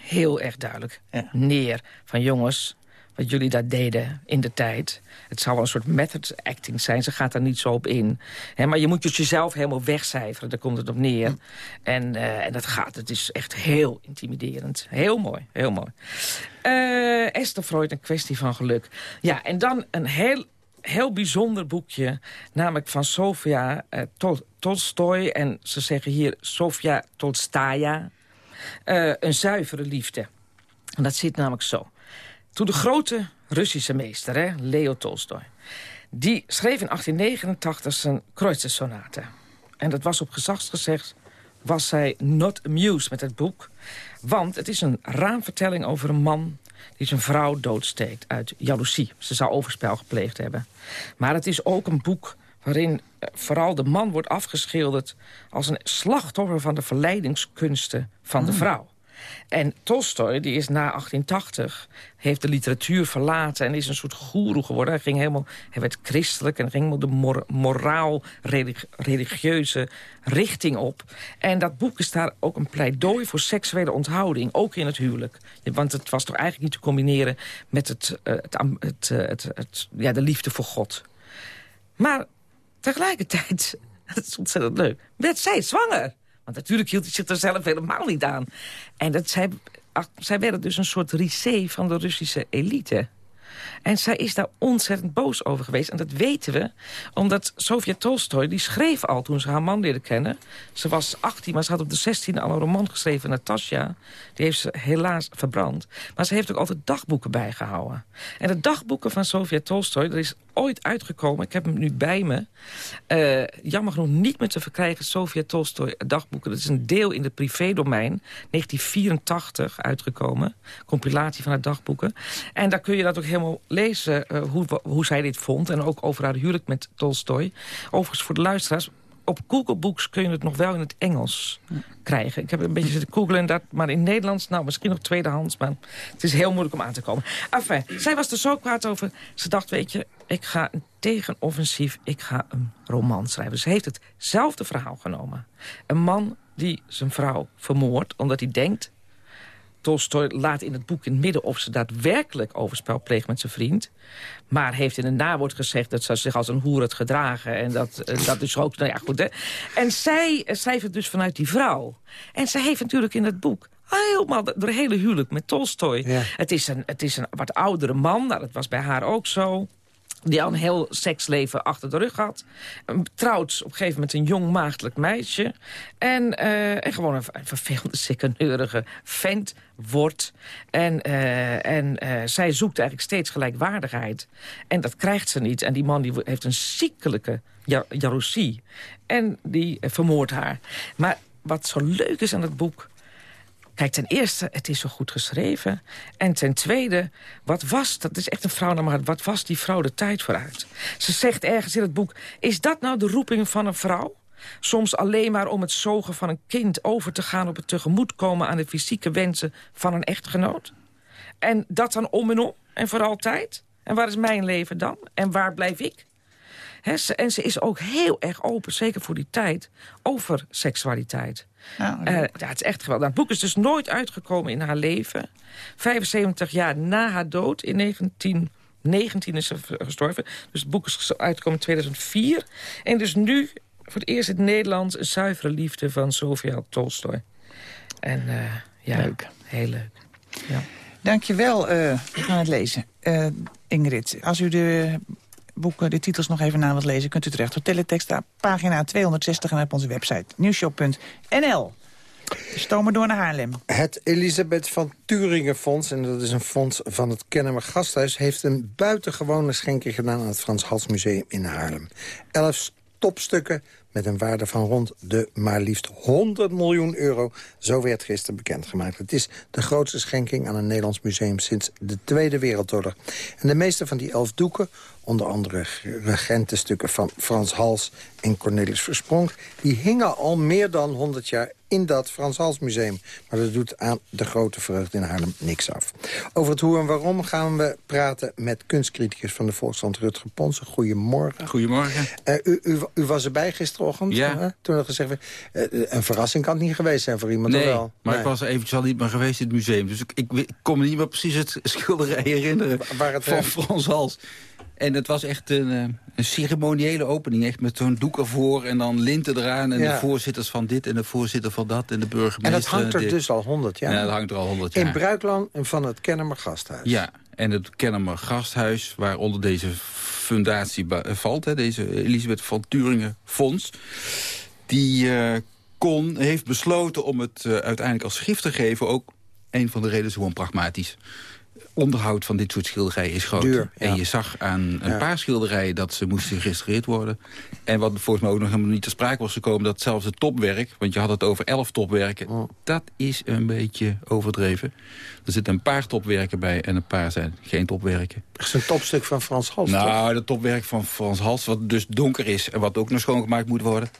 heel erg duidelijk neer. Van jongens, wat jullie daar deden in de tijd. Het zal wel een soort method acting zijn. Ze gaat daar niet zo op in. maar je moet dus jezelf helemaal wegcijferen. Daar komt het op neer. Hm. En, uh, en dat gaat. Het is echt heel intimiderend. Heel mooi. Heel mooi. Uh, Esther Freud, een kwestie van geluk. Ja, en dan een heel heel bijzonder boekje, namelijk van Sofia Tol Tolstoy. En ze zeggen hier Sofia Tolstaya. Uh, een zuivere liefde. En dat zit namelijk zo. Toen de grote Russische meester, hè, Leo Tolstoy... die schreef in 1889 zijn Kreutzer-sonate. En dat was op gezagsgezegd was zij not amused met het boek. Want het is een raamvertelling over een man die zijn vrouw doodsteekt uit jaloezie. Ze zou overspel gepleegd hebben. Maar het is ook een boek waarin eh, vooral de man wordt afgeschilderd... als een slachtoffer van de verleidingskunsten van de ah. vrouw. En Tolstoy, die is na 1880, heeft de literatuur verlaten... en is een soort goeroe geworden. Hij, ging helemaal, hij werd christelijk en ging helemaal de moraal, religieuze richting op. En dat boek is daar ook een pleidooi voor seksuele onthouding. Ook in het huwelijk. Want het was toch eigenlijk niet te combineren met het, uh, het, uh, het, het, ja, de liefde voor God. Maar tegelijkertijd, dat is ontzettend leuk, werd zij zwanger. Want natuurlijk hield hij zich er zelf helemaal niet aan. En dat zij, zij werden dus een soort risée van de Russische elite. En zij is daar ontzettend boos over geweest. En dat weten we, omdat Sofia Tolstoy, die schreef al toen ze haar man leerde kennen. Ze was 18, maar ze had op de 16e al een roman geschreven, Natasja. Die heeft ze helaas verbrand. Maar ze heeft ook altijd dagboeken bijgehouden. En de dagboeken van Sofia Tolstoy, er is ooit uitgekomen. Ik heb hem nu bij me. Uh, jammer genoeg niet meer te verkrijgen. Sofia Tolstoy dagboeken. Dat is een deel in het privédomein. 1984 uitgekomen. Compilatie van haar dagboeken. En daar kun je dat ook helemaal lezen. Uh, hoe, hoe zij dit vond. En ook over haar huwelijk met Tolstoy. Overigens voor de luisteraars op Google Books kun je het nog wel in het Engels krijgen. Ik heb een beetje zitten googlen, dat, maar in Nederlands... nou, misschien nog tweedehands, maar het is heel moeilijk om aan te komen. Enfin, zij was er zo kwaad over. Ze dacht, weet je, ik ga een tegenoffensief, ik ga een roman schrijven. Ze heeft hetzelfde verhaal genomen. Een man die zijn vrouw vermoordt omdat hij denkt Tolstoy laat in het boek in het midden of ze daadwerkelijk overspel pleegt met zijn vriend. Maar heeft in een nawoord gezegd dat ze zich als een hoer had gedragen. En dat, eh, dat is ook, nou ja, goed. Hè. En zij uh, schrijft het dus vanuit die vrouw. En zij heeft natuurlijk in het boek helemaal de, hele huwelijk met Tolstoy. Het, is een, het is een wat oudere man, nou, dat was bij haar ook zo die al een heel seksleven achter de rug had. Trouwt op een gegeven moment een jong maagdelijk meisje. En, uh, en gewoon een, een vervelende, sikkeneurige vent wordt. En, uh, en uh, zij zoekt eigenlijk steeds gelijkwaardigheid. En dat krijgt ze niet. En die man die heeft een ziekelijke jaloezie. En die vermoordt haar. Maar wat zo leuk is aan het boek... Kijk, ten eerste, het is zo goed geschreven. En ten tweede, wat was, dat is echt een vrouw naar maar wat was die vrouw de tijd vooruit? Ze zegt ergens in het boek, is dat nou de roeping van een vrouw? Soms alleen maar om het zogen van een kind over te gaan... op het tegemoetkomen aan de fysieke wensen van een echtgenoot? En dat dan om en om en voor altijd? En waar is mijn leven dan? En waar blijf ik? En ze is ook heel erg open, zeker voor die tijd, over seksualiteit. Ja, uh, ja, het is echt geweldig. Nou, het boek is dus nooit uitgekomen in haar leven. 75 jaar na haar dood, in 1919 is ze gestorven. Dus het boek is uitgekomen in 2004. En dus nu voor het eerst in het Nederlands... een zuivere liefde van Sofia Tolstoy. En uh, ja, leuk. heel leuk. Ja. Dankjewel. Uh, we gaan het lezen. Uh, Ingrid, als u de boeken, de titels nog even na wilt lezen... kunt u terecht op teletext, pagina 260 en op onze website nieuwshop.nl. Stomen door naar Haarlem. Het Elisabeth van Turingen Fonds, en dat is een fonds van het Kennemer Gasthuis... heeft een buitengewone schenking gedaan aan het Frans Hals Museum in Haarlem. Elf topstukken met een waarde van rond de maar liefst 100 miljoen euro. Zo werd gisteren bekendgemaakt. Het is de grootste schenking aan een Nederlands museum sinds de Tweede Wereldoorlog. En de meeste van die elf doeken, onder andere regentenstukken van Frans Hals en Cornelis Versprong... die hingen al meer dan 100 jaar in dat Frans Hals Museum. Maar dat doet aan de grote vreugde in Haarlem niks af. Over het hoe en waarom gaan we praten met kunstcriticus van de Volkskrant Rutger Ponsen. Goedemorgen. Goedemorgen. Uh, u, u, u, was erbij gisterochtend? Ja. toen er gezegd werd, uh, een verrassing kan het niet geweest zijn voor iemand, nee, wel? maar ik was eventjes al niet meer geweest in het museum. Dus ik, ik, ik kon me niet meer precies het schilderij herinneren Waar het van Frans Hals. En het was echt een, eh, een ceremoniële opening. Echt met zo'n doek ervoor en dan linten eraan. En de voorzitters van dit en de voorzitter van dat. En de burgemeester. En dat hangt er dus al honderd jaar. Ja, dat hangt er al honderd jaar. In Bruikland en van het Kennemer Gasthuis. Ja, en het Kennemer Gasthuis... waaronder deze fundatie valt, hè, deze Elisabeth van Turingen Fonds... die kon, heeft besloten om het uiteindelijk als gift te geven... ook een van de redenen is gewoon pragmatisch onderhoud van dit soort schilderijen is groot. Duur, En je zag aan een paar schilderijen dat ze moesten gerestaureerd worden. En wat volgens mij ook nog helemaal niet ter sprake was gekomen... dat zelfs het topwerk, want je had het over elf topwerken... Oh. dat is een beetje overdreven. Er zitten een paar topwerken bij en een paar zijn geen topwerken. Dat is een topstuk van Frans Hals, Nou, dat topwerk van Frans Hals, wat dus donker is... en wat ook nog schoongemaakt moet worden...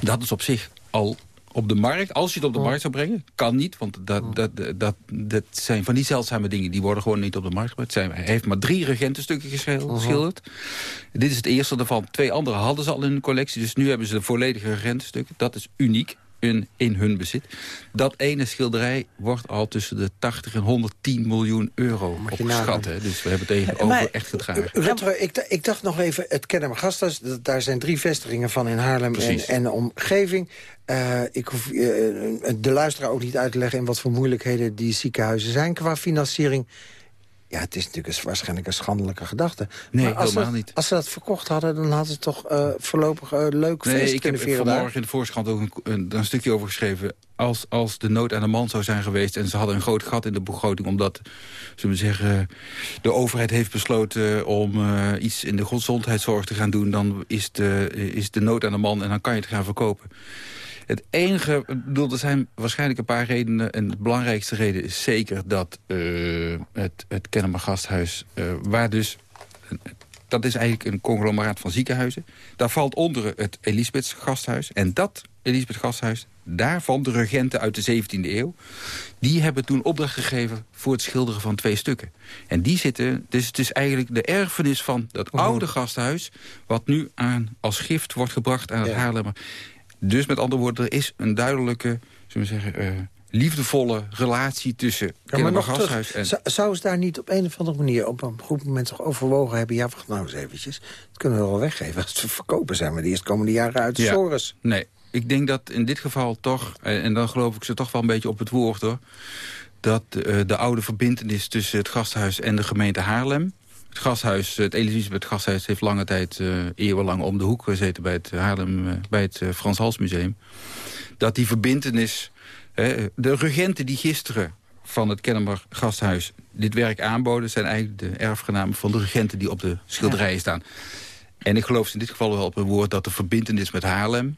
dat is op zich al op de markt, als je het op de markt zou brengen, kan niet. Want dat, dat, dat, dat zijn van die zeldzame dingen, die worden gewoon niet op de markt gebracht. Zijn, hij heeft maar drie regentenstukken geschil- geschilderd. Dit is het eerste daarvan. Twee andere hadden ze al in hun collectie, dus nu hebben ze de volledige regentenstukken. Dat is uniek in, in hun bezit. Dat ene schilderij wordt al tussen de 80 en 110 miljoen euro opgeschat. hè. Dus we hebben het even over echt gedragen. Rutger, ik, ik dacht nog even, het Kennemer Gasthuis... d- daar zijn drie vestigingen van in Haarlem en, en de omgeving. Eh, ik hoef eh, de luisteraar ook niet uit te leggen... in wat voor moeilijkheden die ziekenhuizen zijn qua financiering. Ja, het is natuurlijk een- waarschijnlijk een schandelijke gedachte. Nee, maar als helemaal ze, niet. Als ze dat verkocht hadden, dan hadden ze toch eh, voorlopig een leuk feest Nee, ik heb kunnen vanmorgen daar. in de Volkskrant ook een, een, een stukje over geschreven. Als, als de nood aan de man zou zijn geweest... en ze hadden een groot gat in de begroting... omdat zullen we zeggen, de overheid heeft besloten om eh, iets in de gezondheidszorg te gaan doen... dan is de, is de nood aan de man en dan kan je het gaan verkopen. Het enige, bedoel, er zijn waarschijnlijk een paar redenen... en de belangrijkste reden is zeker dat eh, het, het Kennemer Gasthuis... eh, waar dus dat is eigenlijk een conglomeraat van ziekenhuizen. Daar valt onder het Elisabeths gasthuis. En dat Elisabeth gasthuis, daarvan de regenten uit de 17e eeuw... die hebben toen opdracht gegeven voor het schilderen van twee stukken. En die zitten, dus het is eigenlijk de erfenis van dat oude gasthuis... wat nu aan, als gift wordt gebracht aan het Ja. Haarlemmer. Dus met andere woorden, er is een duidelijke, zullen we zeggen... eh, liefdevolle relatie tussen Ja, maar Gasthuis en... zou, zou ze daar niet op een of andere manier... op een goed moment toch overwogen hebben... ja, wacht nou eens eventjes, dat kunnen we wel weggeven. Als ze verkopen zijn we de eerstkomende jaren uit de Ja. sores. Nee, ik denk dat in dit geval toch... en en dan geloof ik ze toch wel een beetje op het woord, hoor... dat eh, de oude verbintenis tussen het gasthuis en de gemeente Haarlem... Het gasthuis, het Elisabeth Gasthuis heeft lange tijd, eh eeuwenlang om de hoek gezeten... bij het, Haarlem, eh, bij het eh, Frans Hals Museum. Dat die verbintenis... hè, de regenten die gisteren van het Kennemer Gasthuis dit werk aanboden... zijn eigenlijk de erfgenamen van de regenten die op de schilderijen staan. En ik geloof in dit geval wel op een woord dat de verbintenis met Haarlem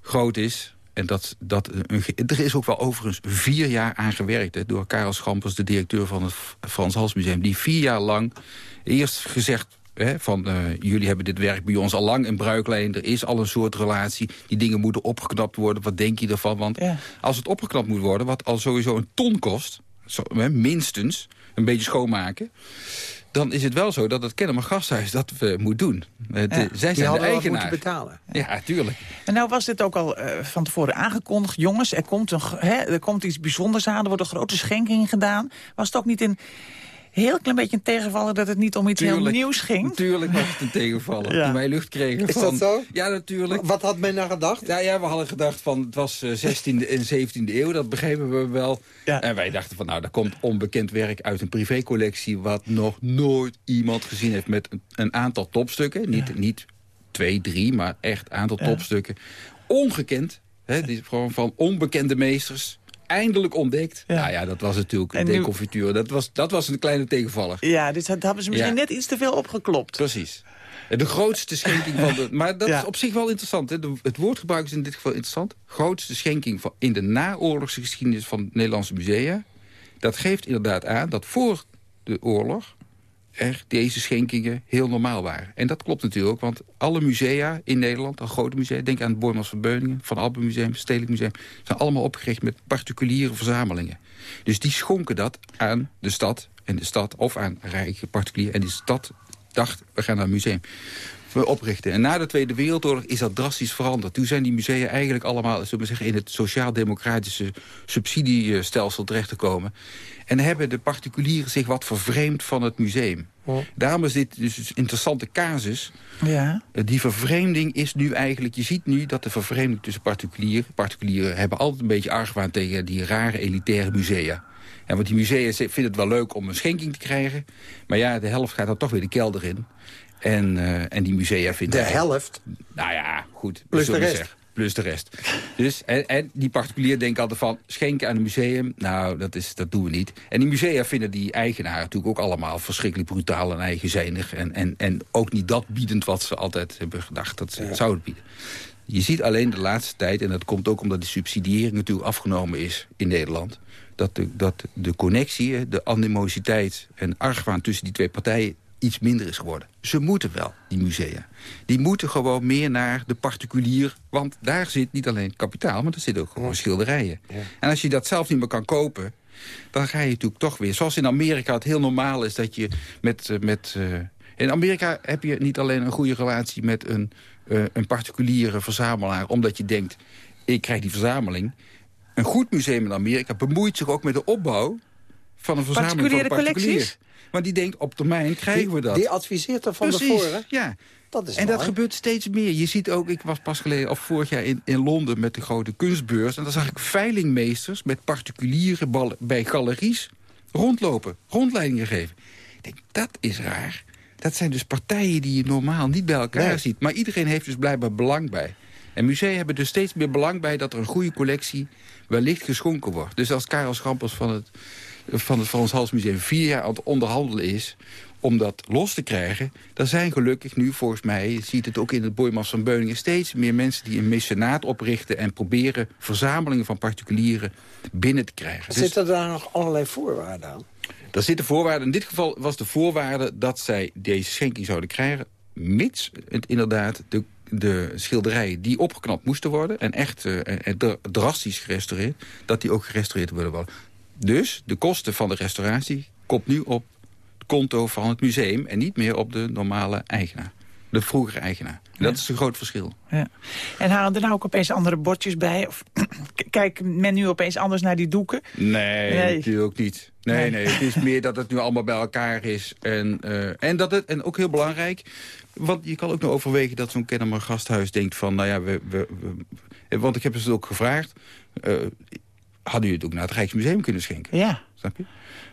groot is. En dat, dat een, er is ook wel overigens vier jaar aan gewerkt... Hè, door Karel Schampers, de directeur van het Frans Hals Museum... die vier jaar lang eerst gezegd... Hè, van eh, jullie hebben dit werk bij ons al lang in bruiklijn. Er is al een soort relatie. Die dingen moeten opgeknapt worden. Wat denk je ervan? Want als het opgeknapt moet worden... wat al sowieso een ton kost, zo, hè, minstens, een beetje schoonmaken dan is het wel zo dat het Kennemer Gasthuis dat we moet doen. Eh, de- Ja, zij die zijn de eigenaar. moeten betalen. Ja, tuurlijk. En nou was dit ook al eh, van tevoren aangekondigd. Jongens, er komt, een, hè, er komt iets bijzonders aan. Er wordt een grote schenking gedaan. Was het ook niet een heel klein beetje een tegenvaller... dat het niet om iets heel nieuws ging? Natuurlijk was het een tegenvaller. Ja. Toen wij lucht kregen Is van... dat zo? Ja, natuurlijk. Wat had men nou gedacht? Ja, ja, we hadden gedacht van het was eh, 16e en 17e eeuw, dat begrepen we wel. En wij dachten van nou, daar komt onbekend werk uit een privécollectie... wat nog nooit iemand gezien heeft met een, een aantal topstukken. Niet, niet twee, drie, maar echt een aantal Ja. topstukken. Ongekend, hè, die, gewoon van onbekende meesters. Eindelijk ontdekt. Nou ja, dat was natuurlijk een En nu- deconfiture. Dat was, dat was een kleine tegenvaller. Ja, dit had- hebben ze misschien Ja. net iets te veel opgeklopt. Precies. De grootste schenking van de... Maar dat Ja. is op zich wel interessant. Hè? De- het woordgebruik is in dit geval interessant. Grootste schenking van, in de naoorlogse geschiedenis van Nederlandse musea. Dat geeft inderdaad aan dat voor de oorlog... er deze schenkingen heel normaal waren. En dat klopt natuurlijk, want alle musea in Nederland... al grote musea, denk aan het Boymans van Beuningen... Van Alpen Museum, Stedelijk Museum... zijn allemaal opgericht met particuliere verzamelingen. Dus die schonken dat aan de stad en de stad... of aan rijke particulieren. En die stad dacht, we gaan naar een museum. Oprichten. En na de Tweede Wereldoorlog is dat drastisch veranderd. Toen zijn die musea eigenlijk allemaal zullen we zeggen, in het sociaal-democratische subsidiestelsel terechtgekomen. En hebben de particulieren zich wat vervreemd van het museum. Daarom is dit dus een interessante casus. Ja. Eh, Die vervreemding is nu eigenlijk... Je ziet nu dat de vervreemding tussen particulieren... Particulieren hebben altijd een beetje argwaan tegen die rare elitaire musea. En want die musea vinden het wel leuk om een schenking te krijgen. Maar ja, de helft gaat dan toch weer de kelder in. En, eh, en die musea vinden... De helft? Nou ja, goed. Plus de rest. zeggen. Plus de rest. Dus, en, en die particulier denken altijd van... schenken aan een museum, nou, dat, is, dat doen we niet. En die musea vinden die eigenaar natuurlijk ook allemaal... verschrikkelijk brutaal en eigenzinnig. En, en, en ook niet dat biedend wat ze altijd hebben gedacht dat ze zouden bieden. Je ziet alleen de laatste tijd, en dat komt ook omdat de subsidiëring natuurlijk afgenomen is in Nederland... dat de, dat de connectie, de animositeit en argwaan tussen die twee partijen iets minder is geworden. Ze moeten wel, die musea. Die moeten gewoon meer naar de particulier. Want daar zit niet alleen kapitaal, maar er zitten ook gewoon schilderijen. En als je dat zelf niet meer kan kopen... dan ga je natuurlijk toch weer... Zoals in Amerika het heel normaal is dat je met... eh, met eh, in Amerika heb je niet alleen een goede relatie met een, eh, een particuliere verzamelaar... omdat je denkt, ik krijg die verzameling. Een goed museum in Amerika bemoeit zich ook met de opbouw... van een verzameling van Particuliere een particulier. collecties? Maar die denkt, op termijn krijgen we dat. Die adviseert er van Precies, tevoren? ja. Dat is en dat gebeurt steeds meer. Je ziet ook, ik was pas geleden, of vorig jaar in, in Londen met de grote kunstbeurs. En daar zag ik veilingmeesters met particuliere ballen bij galeries rondlopen, rondleidingen geven. Ik denk, dat is raar. Dat zijn dus partijen die je normaal niet bij elkaar Nee. ziet. Maar iedereen heeft dus blijkbaar belang bij. En musea hebben dus steeds meer belang bij dat er een goede collectie wellicht geschonken wordt. Dus als Karel Schampers van het, van het Frans Hals Museum vier jaar aan het onderhandelen is om dat los te krijgen... dan zijn gelukkig nu, volgens mij, je ziet het ook in het Boymans van Beuningen... steeds meer mensen die een mecenaat oprichten... en proberen verzamelingen van particulieren binnen te krijgen. Dus Zitten daar nog allerlei voorwaarden aan? daar zitten voorwaarden. In dit geval was de voorwaarde dat zij deze schenking zouden krijgen... mits het inderdaad de, de schilderijen die opgeknapt moesten worden... en echt eh, en dra- drastisch gerestaureerd, dat die ook gerestaureerd willen worden. Dus de kosten van de restauratie komt nu op het konto van het museum... en niet meer op de normale eigenaar. De vroegere eigenaar. En dat is een groot verschil. Ja. En halen er nou ook opeens andere bordjes bij? Of kijkt men nu opeens anders naar die doeken? Nee, Nee. natuurlijk ook niet. Nee, Nee. nee. Het is meer dat het nu allemaal bij elkaar is. En, eh, en, dat het, en ook heel belangrijk... Want je kan ook nog overwegen dat zo'n Kennemer gasthuis denkt van... nou ja, we, we, we- want ik heb ze ook gevraagd... eh, hadden jullie het ook naar het Rijksmuseum kunnen schenken? Ja. Snap je?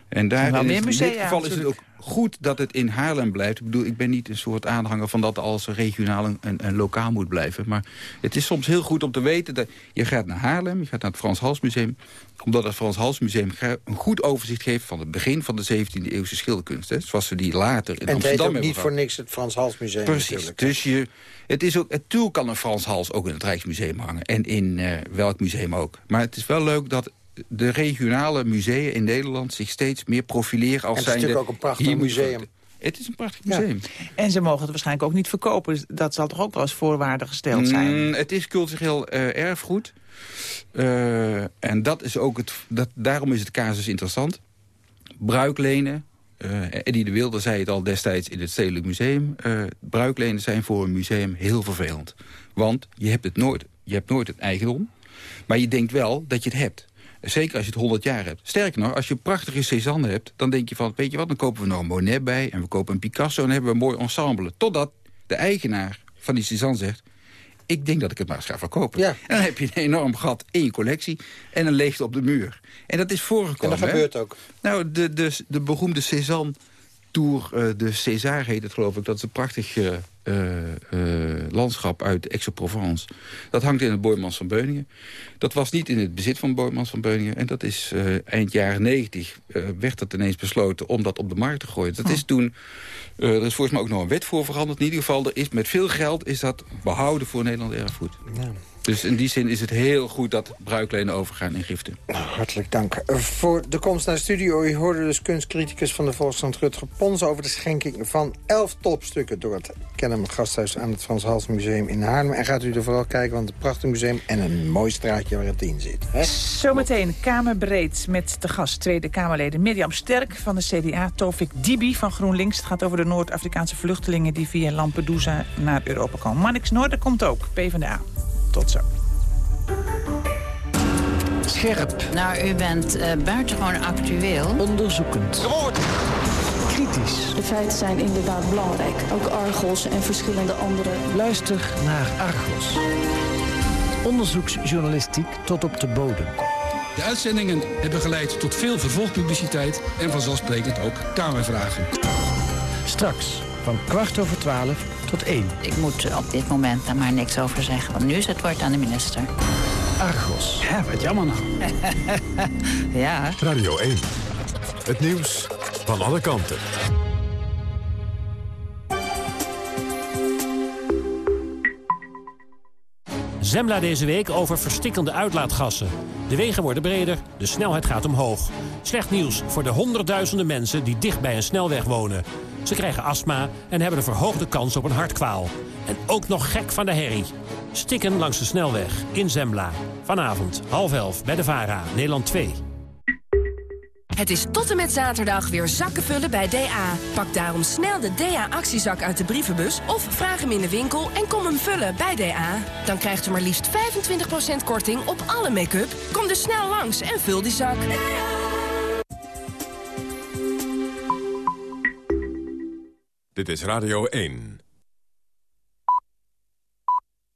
En daar en meer is- in musea, dit geval is het ook goed dat het in Haarlem blijft. Ik bedoel, ik ben niet een soort aanhanger van dat alles regionaal en, en, en lokaal moet blijven. Maar het is soms heel goed om te weten dat je gaat naar Haarlem, je gaat naar het Frans Hals Museum, omdat het Frans Hals Museum een goed overzicht geeft van het begin van de 17e eeuwse schilderkunst. Hè, zoals we die later in En het heet Amsterdam ook hebben niet voor niks het Frans Hals Museum Precies. Dus je, het is ook, natuurlijk kan een Frans Hals ook in het Rijksmuseum hangen. En in eh, welk museum ook. Maar het is wel leuk dat de regionale musea in Nederland zich steeds meer profileren als En het is natuurlijk ook een prachtig museum. Het is een prachtig Ja. museum. En ze mogen het waarschijnlijk ook niet verkopen. Dus Dat zal toch ook wel als voorwaarde gesteld zijn? Mm, het is cultureel eh, erfgoed. Eh, en dat is ook het, dat, daarom is het casus interessant. Bruiklenen. eh Eddie de Wilde zei het al destijds in het Stedelijk Museum. eh, bruiklenen zijn voor een museum heel vervelend. Want je hebt, het nooit, je hebt nooit het eigendom. Maar je denkt wel dat je het hebt. Zeker als je het 100 jaar hebt. Sterker nog, als je een prachtige Cézanne hebt... dan denk je van, weet je wat, dan kopen we nog een Monet bij... en we kopen een Picasso en dan hebben we een mooi ensemble. Totdat de eigenaar van die Cézanne zegt... ik denk dat ik het maar eens ga verkopen. En dan heb je een enorm gat in je collectie... en een leegte op de muur. En dat is voorgekomen. En dat gebeurt ook. Nou, de, de, de beroemde Cézanne Tour, eh, de César heet het geloof ik. Dat is een prachtig eh, landschap uit Aix-en-Provence. Dat hangt in het Boymans van Beuningen. Dat was niet in het bezit van Boymans van Beuningen. En dat is eh, eind jaren negentig werd dat ineens besloten om dat op de markt te gooien. Dat is toen, eh, er is volgens mij ook nog een wet voor veranderd. In ieder geval, er is, met veel geld is dat behouden voor Nederland erfgoed. Ja. Dus in die zin is het heel goed dat bruiklenen overgaan in giften. Hartelijk dank voor de komst naar de studio. U hoorde dus kunstcriticus van de Volkskrant Rutger Pons... over de schenking van elf topstukken door het Kennemer Gasthuis... aan het Frans Hals Museum in Haarlem. En gaat u er vooral kijken, want het prachtig museum... en een mooi straatje waar het in zit. Hè? Zometeen Kamerbreed met de gast Tweede Kamerleden Mirjam Sterk van de CDA... Tofik Dibi van GroenLinks. Het gaat over de Noord-Afrikaanse vluchtelingen... die via Lampedusa naar Europa komen. Mannix Noorden komt ook, PvdA. Tot zo. Scherp. Nou, u bent uh, buitengewoon actueel. Onderzoekend. Kritisch. De feiten zijn inderdaad belangrijk. Ook Argos en verschillende andere. Luister naar Argos. Onderzoeksjournalistiek tot op de bodem. De uitzendingen hebben geleid tot veel vervolgpubliciteit... en vanzelfsprekend ook Kamervragen. Straks van kwart over twaalf tot één. Ik moet op dit moment daar maar niks over zeggen, want nu is het woord aan de minister. Argos. Ja, wat jammer nou. ja. Radio 1. Het nieuws van alle kanten. Zembla deze week over verstikkende uitlaatgassen. De wegen worden breder, de snelheid gaat omhoog. Slecht nieuws voor de honderdduizenden mensen die dicht bij een snelweg wonen. Ze krijgen astma en hebben een verhoogde kans op een hartkwaal. En ook nog gek van de herrie. Stikken langs de snelweg in Zembla. Vanavond half elf bij de VARA, Nederland 2. Het is tot en met zaterdag weer zakken vullen bij DA. Pak daarom snel de DA-actiezak uit de brievenbus... of vraag hem in de winkel en kom hem vullen bij DA. Dan krijgt u maar liefst 25% korting op alle make-up. Kom dus snel langs en vul die zak. Dit is Radio 1.